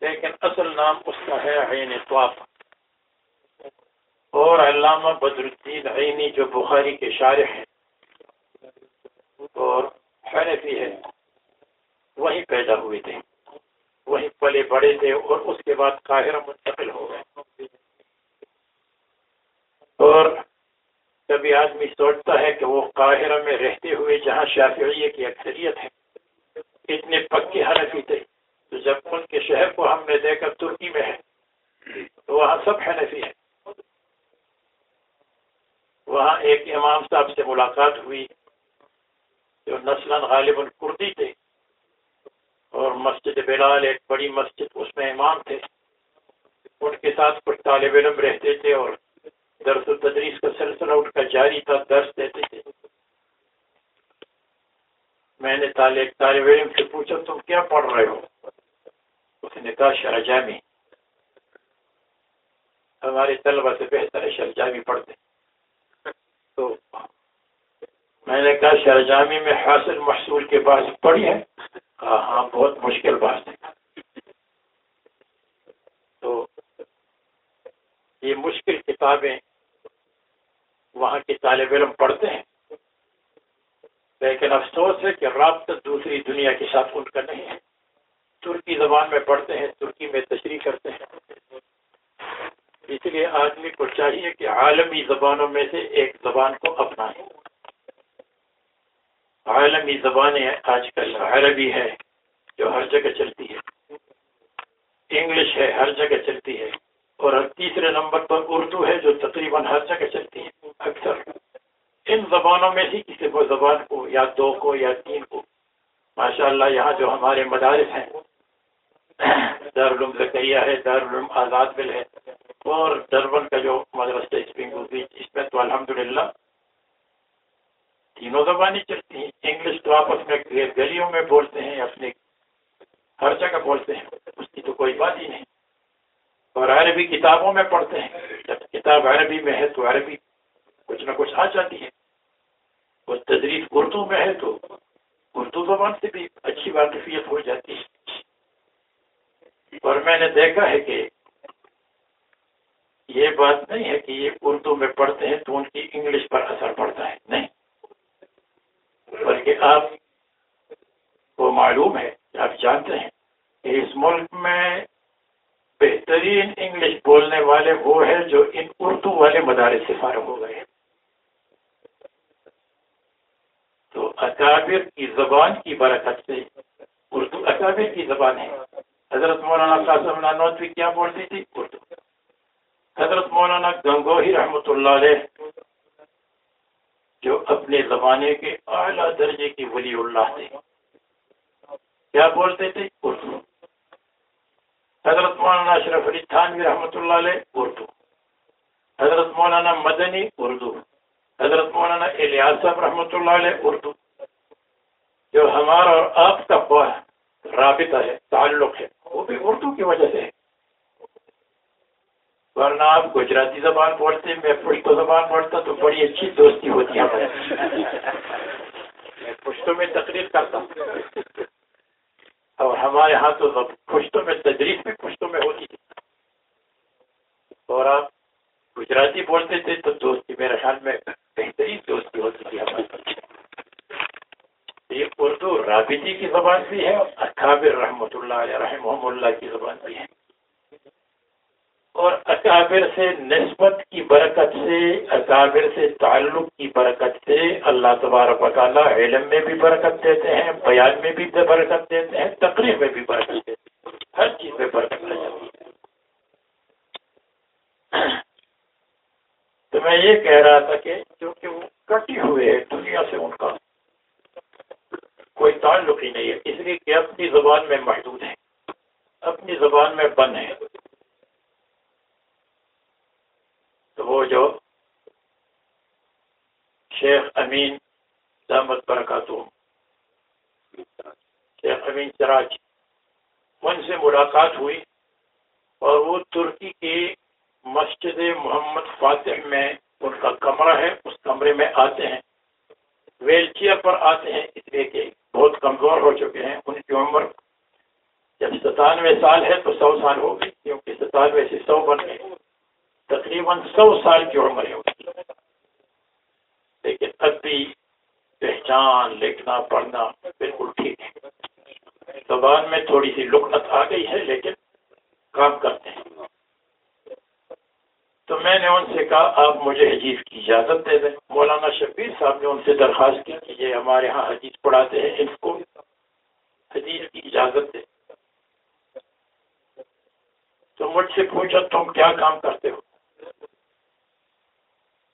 لیکن اصل نام اس کا ہے عین طواف۔ اور علامہ بدر الدین عینی جو بخاری کے شارح ہیں اور حنفی ہے وہیں پیدا ہوئے تھے۔ وہیں پلے بڑے تھے اور اس کے بعد قاہرہ منتقل ہو گئے۔ اور کبھی آدمی سوچتا ہے کہ وہ قاہرہ میں رہتے ہوئے جہاں شافعیہ کی اکثریت ہے، اتنے پکے حنفی تھے۔ تو جب ان کے شہر کو ہم نے دیکھا ترکی میں ہے، تو وہاں سب حنفی ہیں۔ وہاں ایک امام صاحب سے ملاقات ہوئی جو نسل غالب الکردی تھے اور مسجد بلال ایک بڑی مسجد اس میں امام تھے۔ ان کے ساتھ کچھ طالب علم رہتے تھے اور درس و تدریس کا سلسلہ ان کا جاری تھا، درس دیتے تھے۔ میں نے طالب طالب علم سے پوچھا، تم کیا پڑھ رہے ہو؟ اس نے کہا شرجامی ہمارے طلبہ سے بہتر ہے شرجامی پڑھتے تو میں نے کہا شرجامی میں حاصل محصول کے بعد پڑھی ہے۔ کہا ہاں بہت مشکل بات ہے۔ تو یہ مشکل کتابیں وہاں کے طالب علم پڑھتے ہیں۔ لیکن افسوس ہے کہ رابطہ دوسری دنیا کے ساتھ ان کا نہیں ہے۔ ترکی زبان میں پڑھتے ہیں، ترکی میں تشریح کرتے ہیں۔ اس لیے آدمی کو چاہیے کہ عالمی زبانوں میں سے ایک زبان کو اپنائیں۔ عالمی زبانیں آج کل عربی ہے جو ہر جگہ چلتی ہے۔ انگلش ہے ہر جگہ چلتی ہے۔ اور تیسرے نمبر پر اردو ہے جو تقریباً ہر جگہ چلتی ہے۔ اکثر ان زبانوں میں سے کسی کو زبان کو یا دو کو یا تین کو۔ ماشاء اللہ یہاں جو ہمارے مدارس ہیں، دارالعلوم زکریہ ہے، دارالعلوم آزاد بل ہے۔ اور ڈربن کا جو مدرسہ اسپرنگ اس میں تو الحمدللہ تینوں زبانیں چلتی ہیں۔ انگلش تو آپس میں گلیوں میں بولتے ہیں، اپنے ہر جگہ بولتے ہیں، اس کی تو کوئی بات ہی نہیں۔ اور عربی کتابوں میں پڑھتے ہیں۔ جب کتاب عربی میں ہے تو عربی کچھ نہ کچھ آ جاتی ہے۔ اور تدریس اردو میں ہے تو اردو زبان سے بھی اچھی واقفیت ہو جاتی ہے۔ اور میں نے دیکھا ہے کہ یہ بات نہیں ہے کہ یہ اردو میں پڑھتے ہیں تو ان کی انگلش پر اثر پڑتا ہے، نہیں۔ بلکہ آپ کو معلوم ہے، آپ جانتے ہیں کہ اس ملک میں بہترین انگلش بولنے والے وہ ہیں جو ان اردو والے مدارس سے فارغ ہو گئے تو اکابر کی زبان کی برکت سے اردو اکابر کی زبان ہے۔ حضرت مولانا قاسم نانوتوی کیا بولتی تھی؟ اردو۔ حضرت مولانا گنگوہی رحمۃ اللہ علیہ، جو اپنے زمانے کے اعلیٰ درجے کی ولی اللہ تھے۔ کیا بولتے تھے؟ اردو۔ حضرت مولانا اشرف علی تھانوی رحمۃ اللہ علیہ، اردو۔ حضرت مولانا مدنی، اردو۔ حضرت مولانا الیاس صاحب رحمۃ اللہ علیہ، اردو۔ جو ہمارا اور آپ کا رابطہ ہے، تعلق ہے، وہ بھی اردو کی وجہ سے ورنہ آپ گجراتی زبان پڑھتے میں پشتو زبان پڑھتا تو بڑی اچھی دوستی ہوتی ہے میں پشتوں میں تقریر کرتا ہوں۔ اور ہمارے ہاں تو پشتوں میں تدریس بھی پشتوں میں ہوتی تھی اور آپ گجراتی بولتے تھے تو دوستی میرے خیال میں بہترین دوستی ہوتی تھی ہماری۔ یہ اردو رابطی کی زبان بھی ہے اور اکابر رحمۃ اللہ علیہ رحمہ اللہ کی زبان بھی ہے۔ اور اکابر سے نسبت کی برکت سے، اکابر سے تعلق کی برکت سے اللہ تبارک تعالیٰ علم میں بھی برکت دیتے ہیں، بیان میں بھی برکت دیتے ہیں تقریب میں بھی برکت دیتے ہیں۔ ہر چیز میں برکت لے جاتی ہے۔ تو میں یہ کہہ رہا تھا کہ چونکہ وہ کٹی ہوئے ہیں، دنیا سے ان کا کوئی تعلق ہی نہیں ہے۔ اس لیے کہ اپنی زبان میں محدود ہے اپنی زبان میں بند ہے تو وہ جو شیخ امین دامت برکاتو امین سراج ان سے ملاقات ہوئی اور وہ ترکی کی مسجد محمد فاتح میں ان کا کمرہ ہے۔ اس کمرے میں آتے ہیں۔ ویل چیئر پر آتے ہیں۔ اس لیے کہ بہت کمزور ہو چکے ہیں۔ ان کی عمر جب ستانوے سال ہے تو سو سال ہوگی کیونکہ ستانوے سے سو بن گئے۔ تقریباً سو سال کی عمر ہے۔ لیکن اب بھی پہچان، لکھنا، پڑھنا بالکل ٹھیک ہے۔ زبان میں تھوڑی سی لکنت آ گئی ہے، لیکن کام کرتے ہیں۔ تو میں نے ان سے کہا، آپ مجھے حدیث کی اجازت دے دیں۔ مولانا شبیر صاحب نے ان سے درخواست کی کہ یہ ہمارے ہاں حدیث پڑھاتے ہیں ان کو حدیث کی اجازت دے تو مجھ سے پوچھا، تم کیا کام کرتے ہو؟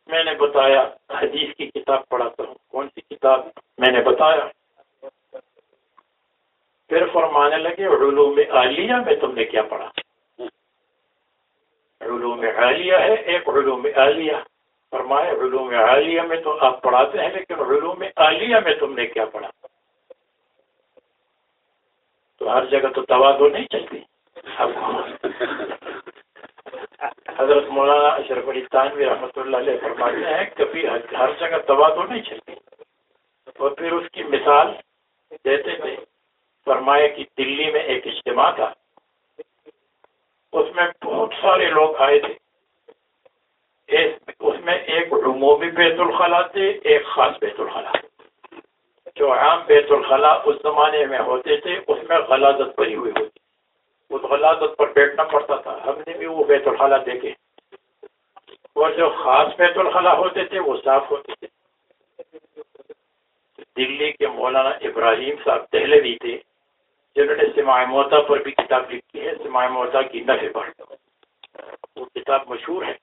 میں نے بتایا، حدیث کی کتاب پڑھاتا ہوں۔ کون سی کتاب؟ میں نے بتایا۔ پھر فرمانے لگے، علوم عالیہ میں تم نے کیا پڑھا؟ علوم عالیہ ہے، ایک علوم عالیہ۔ فرمائے علوم عالیہ میں تو آپ پڑھاتے ہیں، لیکن علوم عالیہ میں تم نے کیا پڑھا؟ تو ہر جگہ تو توادو نہیں چلتی۔ حضرت مولانا اشرف علی تانوی رحمۃ اللہ علیہ فرماتے ہیں، کبھی ہر جگہ توادو نہیں چلتی۔ اور پھر اس کی مثال دیتے تھے، فرمایا کہ دلی میں ایک اجتماع تھا۔ اس میں بہت سارے لوگ آئے تھے۔ اس میں ایک عمومی بیت الخلاء تھے، ایک خاص بیت الخلاء۔ جو عام بیت الخلاء اس زمانے میں ہوتے تھے، اس میں غلازت بھری ہوئی ہوتی۔ اس غلازت پر بیٹھنا پڑتا تھا۔ ہم نے بھی وہ بیت الخلاء دیکھے۔ اور جو خاص بیت الخلاء ہوتے تھے، وہ صاف ہوتے تھے۔ دلی کے مولانا ابراہیم صاحب دہلوی تھے، جنہوں نے سماع موتا پر بھی کتاب لکھی ہے۔ سماع موتا کی نفع پر وہ کتاب مشہور ہے۔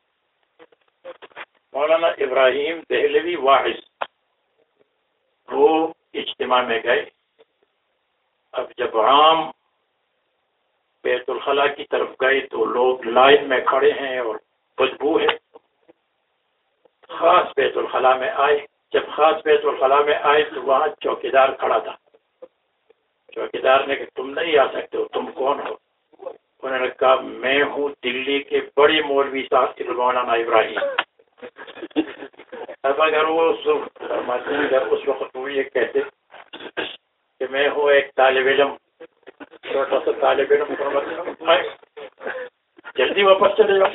مولانا ابراہیم دہلوی واحد وہ اجتماع میں گئے۔ اب جب عام بیت الخلاء کی طرف گئے تو لوگ لائن میں کھڑے ہیں اور بدبو ہے۔ خاص بیت الخلاء میں آئے۔ جب خاص بیت الخلاء میں آئے تو وہاں چوکیدار کھڑا تھا۔ چوکیدار نے کہ تم نہیں آ سکتے ہو، تم کون ہو؟ انہوں نے کہا، میں ہوں دلی کے بڑے مولوی صاحب مولانا ابراہیم۔ اب اگر وہ اس وقت وہ یہ کہتے کہ میں ہوں ایک طالب علم۔ چھوٹا سا طالب علم جلدی واپس چلے جاؤ۔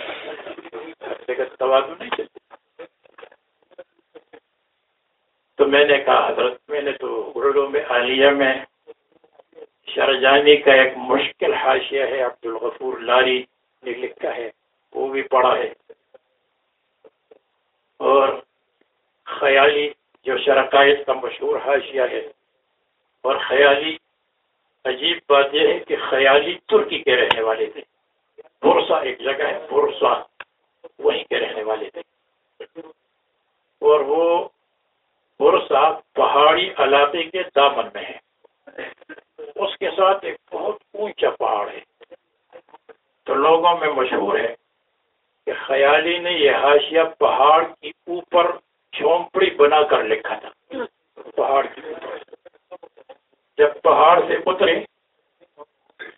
توازو نہیں چلتی تو میں نے کہا، حضرت، میں نے تو اردو میں، عالیہ میں، شرجانی کا ایک مشکل حاشیہ ہے عبد الغفور لاری نے لکھا ہے۔ وہ بھی پڑھا ہے۔ اور خیالی جو شرکائد کا مشہور حاشیہ ہے، اور خیالی عجیب بات یہ ہے کہ خیالی ترکی کے رہنے والے تھے۔ برسا ایک جگہ ہے برسا وہیں کے رہنے والے تھے۔ اور وہ برسا پہاڑی علاقے کے دامن میں ہے۔ اس کے ساتھ ایک بہت اونچا پہاڑ ہے۔ تو لوگوں میں مشہور ہے کہ خیالی نے یہ حاشیہ پہاڑ کی اوپر جھونپڑی بنا کر لکھا تھا۔ پہاڑ کی اوپر۔ جب پہاڑ سے اترے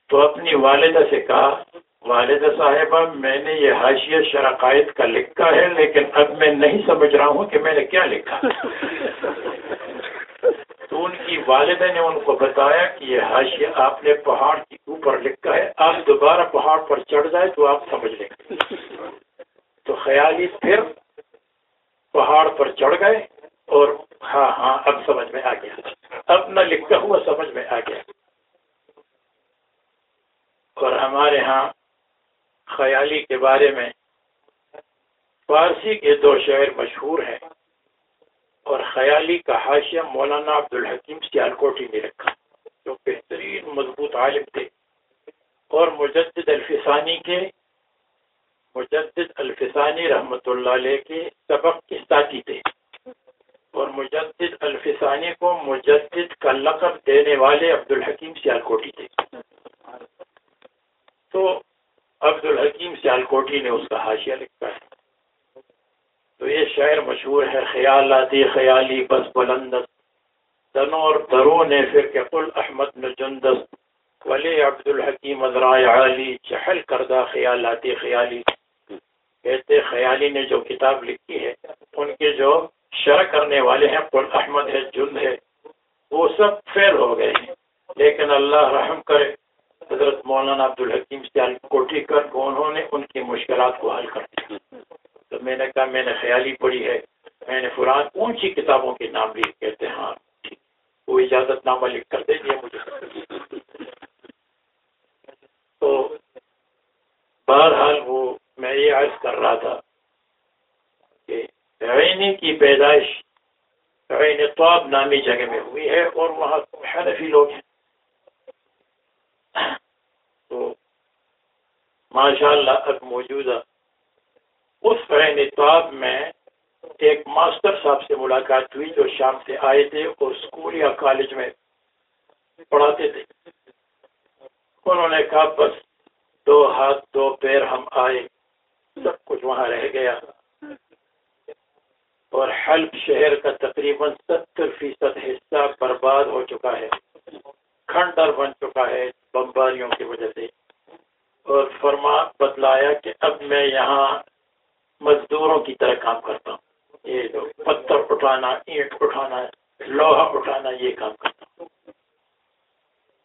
تو اپنی والدہ سے کہا، والدہ صاحبہ، میں نے یہ حاشیہ شرقائد کا لکھا ہے، لیکن اب میں نہیں سمجھ رہا ہوں کہ میں نے کیا لکھا۔ تو ان کی والدہ نے ان کو بتایا کہ یہ حاشیہ آپ نے پہاڑ کے اوپر لکھا ہے، آپ دوبارہ پہاڑ پر چڑھ جائے تو آپ سمجھ لیں تو خیالی پھر پہاڑ پر چڑھ گئے۔ اور ہاں ہاں اب سمجھ میں آ گیا۔ اب نہ لکھا ہوا سمجھ میں آ گیا۔ اور ہمارے ہاں خیالی کے بارے میں فارسی کے دو شعر مشہور ہیں۔ اور خیالی کا حاشیہ مولانا عبد الحکیم سیال کوٹی نے رکھا، جو بہترین، مضبوط عالم تھے۔ اور مجدد الفسانی کے، مجدد الفسانی رحمۃ اللہ علیہ کے سبق کے ساتھی تھے۔ اور مجدد الفسانی کو مجدد کا لقب دینے والے عبد الحکیم سیال تھے۔ تو عبد الحکیم نے اس کا حاشیہ لکھا ہے۔ تو یہ شعر مشہور ہے، خیال آتی، خیالی، بس بلندت دنور درون فر قل احمد نجندس ولی عبد الحکیم ادرائے علی چہل کردہ خیالاتی خیالی۔ کہتے خیالی نے جو کتاب لکھی ہے، ان کے جو شرح کرنے والے ہیں قل احمد ہے جند ہے، وہ سب فیل ہو گئے ہیں۔ لیکن اللہ رحم کرے، حضرت مولانا عبد الحکیم سے کوٹھی کر انہوں نے ان کی مشکلات کو حل کر دیا تو میں نے کہا، میں نے خیالی پڑھی ہے۔ میں نے فران اونچی کتابوں کے نام لکھ کہتے ہیں۔ ہاں وہ اجازت نامہ لکھ کر دے دیا مجھے۔ تو بہرحال وہ میں یہ عرض کر رہا تھا۔ کہ رینی کی پیدائش رین طواب نامی جگہ میں ہوئی ہے اور وہاں حنفی لوگ ہیں۔ تو ماشاء اللہ اب موجودہ اس رین طواب میں ایک ماسٹر صاحب سے ملاقات ہوئی جو شام سے آئے تھے اور اسکول یا کالج میں پڑھاتے تھے۔ انہوں نے کہا، بس دو ہاتھ دو پیر ہم آئے، سب کچھ وہاں رہ گیا۔ اور حلب شہر کا تقریباً ستر فیصد حصہ برباد ہو چکا ہے۔ کھنڈر بن چکا ہے بمباریوں کی وجہ سے۔ اور فرما بتلایا کہ اب میں یہاں مزدوروں کی طرح کام کرتا ہوں۔ یہ جو پتھر اٹھانا، اینٹ اٹھانا، لوہا اٹھانا، یہ کام کرتا ہوں۔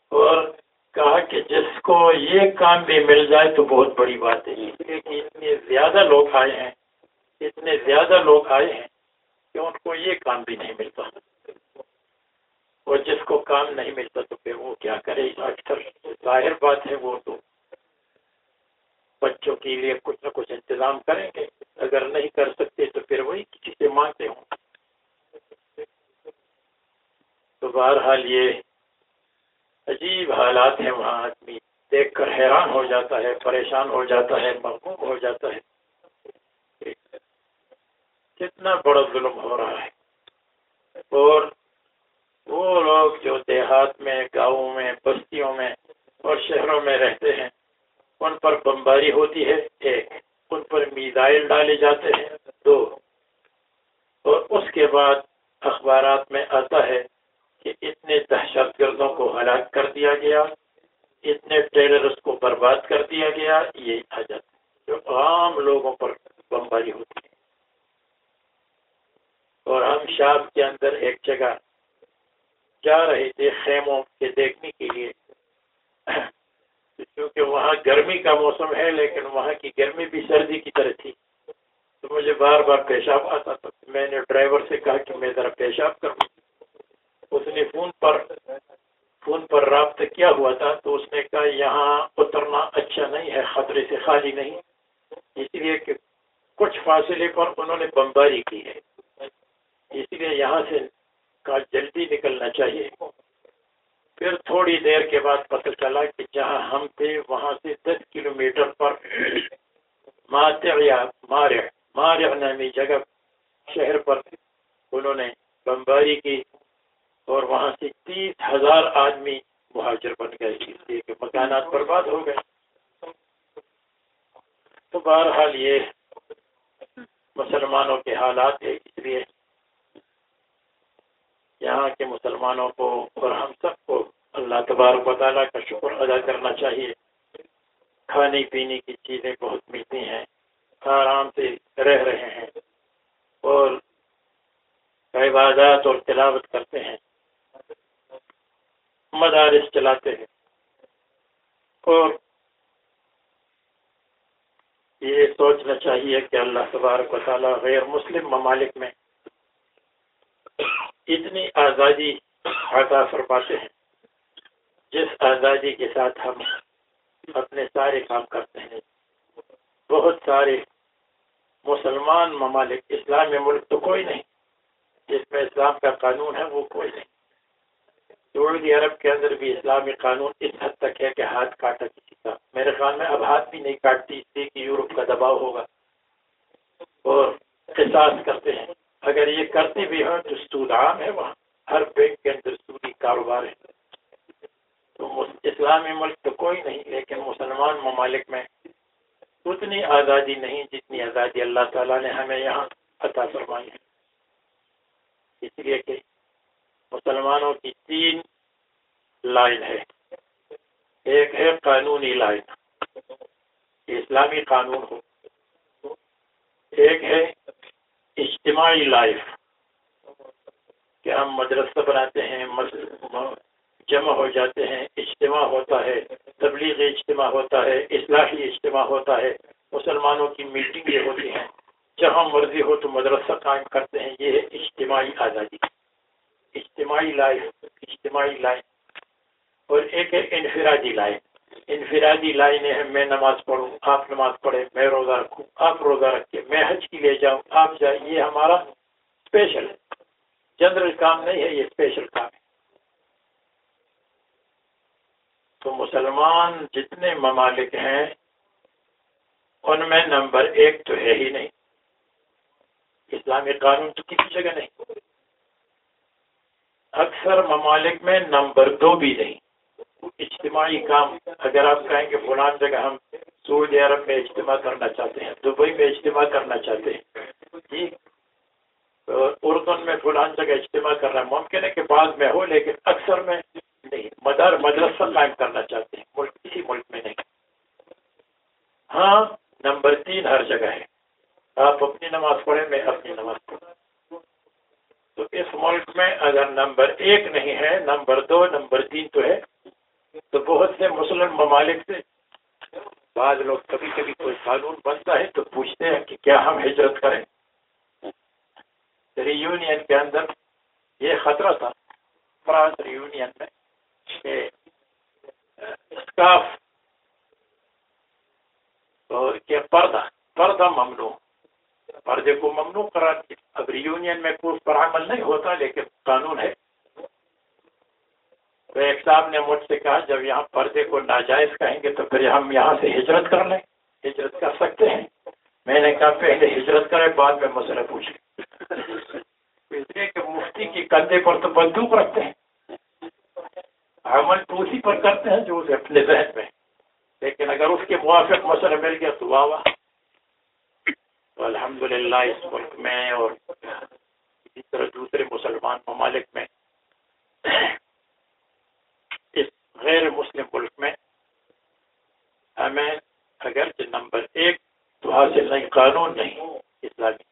اور کہا کہ جس کو یہ کام بھی مل جائے تو بہت بڑی بات ہے۔ اتنے زیادہ لوگ آئے ہیں، اتنے زیادہ لوگ آئے ہیں کہ ان کو یہ کام بھی نہیں ملتا۔ اور جس کو کام نہیں ملتا تو پھر وہ کیا کرے؟ اکثر ظاہر بات ہے وہ تو بچوں کے لیے کچھ نہ کچھ انتظام کریں گے۔ اگر نہیں کر سکتے تو پھر وہی کسی سے مانگتے ہوں۔ تو بہرحال یہ عجیب حالات ہیں وہاں۔ آدمی دیکھ کر حیران ہو جاتا ہے، پریشان ہو جاتا ہے، محبوب ہو جاتا ہے۔ کتنا بڑا ظلم ہو رہا ہے۔ اور وہ لوگ جو دیہات میں، گاؤں میں، بستیوں میں اور شہروں میں رہتے ہیں، ان پر بمباری ہوتی ہے۔ ایک، ان پر میزائل ڈالے جاتے ہیں۔ دو، اور اس کے بعد اخبارات میں آتا ہے کہ اتنے دہشت گردوں کو ہلاک کر دیا گیا، اتنے ٹیلرس کو برباد کر دیا گیا، یہ آ جاتا جو عام لوگوں پر بمباری ہوتی ہے۔ اور ہم شام کے اندر ایک جگہ جا رہے تھے خیموں کے دیکھنے کے لیے۔ کیونکہ وہاں گرمی کا موسم ہے، لیکن وہاں کی گرمی بھی سردی کی طرح تھی۔ تو مجھے بار بار پیشاب آتا تھا۔ میں نے ڈرائیور سے کہا کہ میں ذرا پیشاب کروں۔ اس نے فون پر فون پر رابطہ کیا ہوا تھا۔ تو اس نے کہا، یہاں اترنا اچھا نہیں ہے، خطرے سے خالی نہیں۔ اس لیے کہ کچھ فاصلے پر انہوں نے بمباری کی ہے۔ اس لیے یہاں سے کا جلدی نکلنا چاہیے۔ پھر تھوڑی دیر کے بعد پتہ چلا کہ جہاں ہم تھے، وہاں سے دس کلو میٹر پر مارع نامی جگہ شہر پر انہوں نے بمباری کی اور وہاں سے تیس ہزار آدمی مہاجر بن گئے۔ اس لیے کہ مکانات برباد ہو گئے۔ تو بہرحال یہ مسلمانوں کے حالات ہے اس لیے یہاں کے مسلمانوں کو اور ہم سب کو اللہ تبارک و تعالیٰ کا شکر ادا کرنا چاہیے۔ کھانے پینے کی چیزیں بہت ملتی ہیں، آرام سے رہ رہے ہیں اور عبادات اور تلاوت کرتے ہیں، مدارس چلاتے ہیں۔ اور یہ سوچنا چاہیے کہ اللہ تبارک و تعالیٰ غیر مسلم ممالک میں اتنی آزادی عطا فرماتے ہیں۔ جس آزادی کے ساتھ ہم اپنے سارے کام کرتے ہیں۔ بہت سارے مسلمان ممالک اسلامی ملک تو کوئی نہیں، جس میں اسلام کا قانون ہے وہ کوئی نہیں۔ سعودی عرب کے اندر بھی اسلامی قانون اس حد تک ہے کہ ہاتھ کاٹا کسی کا۔ میرے خیال میں اب ہاتھ بھی نہیں کاٹتی، اس لیے کہ یورپ کا دباؤ ہوگا۔ اور احساس کرتے ہیں۔ اگر یہ کرتے بھی ہوں تو سود عام ہے، وہاں ہر بینک کے اندر سودی کاروبار ہے۔ تو اسلامی ملک تو کوئی نہیں، لیکن مسلمان ممالک میں اتنی آزادی نہیں جتنی آزادی اللہ تعالیٰ نے ہمیں یہاں عطا فرمائی ہے۔ اس لیے کہ مسلمانوں کی تین لائن ہے۔ ایک ہے قانونی لائن اسلامی قانون ہو۔ ایک ہے اجتماعی لائف کہ ہم مدرسہ بناتے ہیں جمع ہو جاتے ہیں، اجتماع ہوتا ہے، تبلیغی اجتماع ہوتا ہے، اصلاحی اجتماع ہوتا ہے، مسلمانوں کی میٹنگیں ہوتی ہیں۔ جہاں مرضی ہو تو مدرسہ قائم کرتے ہیں۔ یہ ہے اجتماعی آزادی۔ اجتماعی لائف اجتماعی لائن اور ایک ہے انفرادی لائن انفرادی لائنیں ہیں میں نماز پڑھوں، آپ نماز پڑھے میں روزہ رکھوں، آپ روزہ رکھے میں حج کی لے جاؤں، آپ جائیں، یہ ہمارا اسپیشل ہے۔ جنرل کام نہیں ہے، یہ اسپیشل کام ہے۔ تو مسلمان جتنے ممالک ہیں، ان میں نمبر ایک تو ہے ہی نہیں۔ اسلامی قانون تو کسی جگہ نہیں۔ اکثر ممالک میں نمبر دو بھی نہیں۔ اجتماعی کام، اگر آپ کہیں کہ فلان جگہ ہم سعودی عرب میں اجتماع کرنا چاہتے ہیں، دبئی میں اجتماع کرنا چاہتے ہیں جی اردن میں فلان جگہ اجتماع کرنا ممکن ہے کہ بعد میں ہو، لیکن اکثر میں نہیں۔ مدار مدرسہ قائم کرنا چاہتے ہیں، ملک، کسی ملک میں نہیں۔ ہاں نمبر تین ہر جگہ ہے۔ آپ اپنی نماز پڑھیں، میں اپنی نماز پڑھوں۔ تو اس ملک میں اگر نمبر ایک نہیں ہے، نمبر دو، نمبر تین تو ہے۔ تو بہت سے مسلم ممالک سے بعض لوگ کبھی کبھی کوئی قانون بنتا ہے تو پوچھتے ہیں کہ کیا ہم ہجرت کریں؟ ریونین کے اندر یہ خطرہ تھا، فرانس ریونین میں کہ اسکاف کہ پردہ پردہ ممنوع، پردے کو ممنوع کرا اب ریونین میں کوئی پر عمل نہیں ہوتا، لیکن قانون ہے۔ ایک صاحب نے مجھ سے کہا، جب یہاں پردے کو ناجائز کہیں گے تو پھر ہم یہاں سے ہجرت کر لیں۔ ہجرت کر سکتے ہیں۔ میں نے کہا، پہلے ہجرت کرے بعد میں مسئلہ پوچھیں۔ اس لیے کہ مفتی کی کندھے پر تو بندوق رکھتے ہیں۔ عمل تو اسی پر کرتے ہیں جو اسے اپنے ذہن میں۔ لیکن اگر اس کے موافق مسئلہ مل گیا تو واہ تو الحمد للہ اس ملک میں اور اسی طرح دوسرے مسلمان ممالک میں غیر مسلم ملک میں ہمیں اگر نمبر ایک تو حاصل نہیں، قانون نہیں، اسلامی۔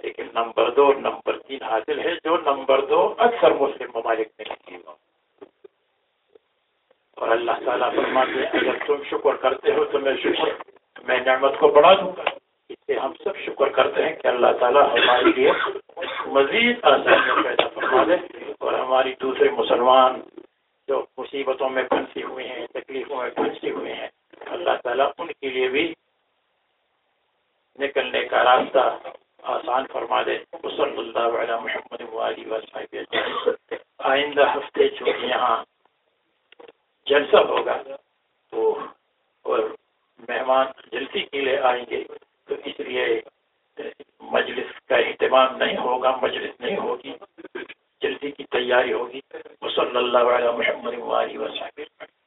لیکن نمبر دو، نمبر تین حاصل ہے، جو نمبر دو اکثر مسلم ممالک میں نہیں اور اللہ تعالیٰ فرماتے اگر تم شکر کرتے ہو تو میں شکر، میں نعمت کو بڑھا دوں گا۔ اس سے ہم سب شکر کرتے ہیں کہ اللہ تعالیٰ ہمارے لیے مزید آسانیاں پیدا فرما دے اور ہماری دوسرے مسلمان جو مصیبتوں میں پھنسی ہوئے ہیں، تکلیفوں میں پھنسی ہوئے ہیں۔ اللہ تعالیٰ ان کے لیے بھی نکلنے کا راستہ آسان فرما دے۔ صلی اللہ علیہ محمد آئندہ ہفتے چونکہ یہاں جلسہ ہوگا، تو اور مہمان جلسی کے لیے آئیں گے، تو اس لیے مجلس کا اہتمام نہیں ہوگا، مجلس نہیں ہوگی۔ جلدی کی تیاری ہوگی۔ صلی اللہ علیہ محمد وآلہ وسلم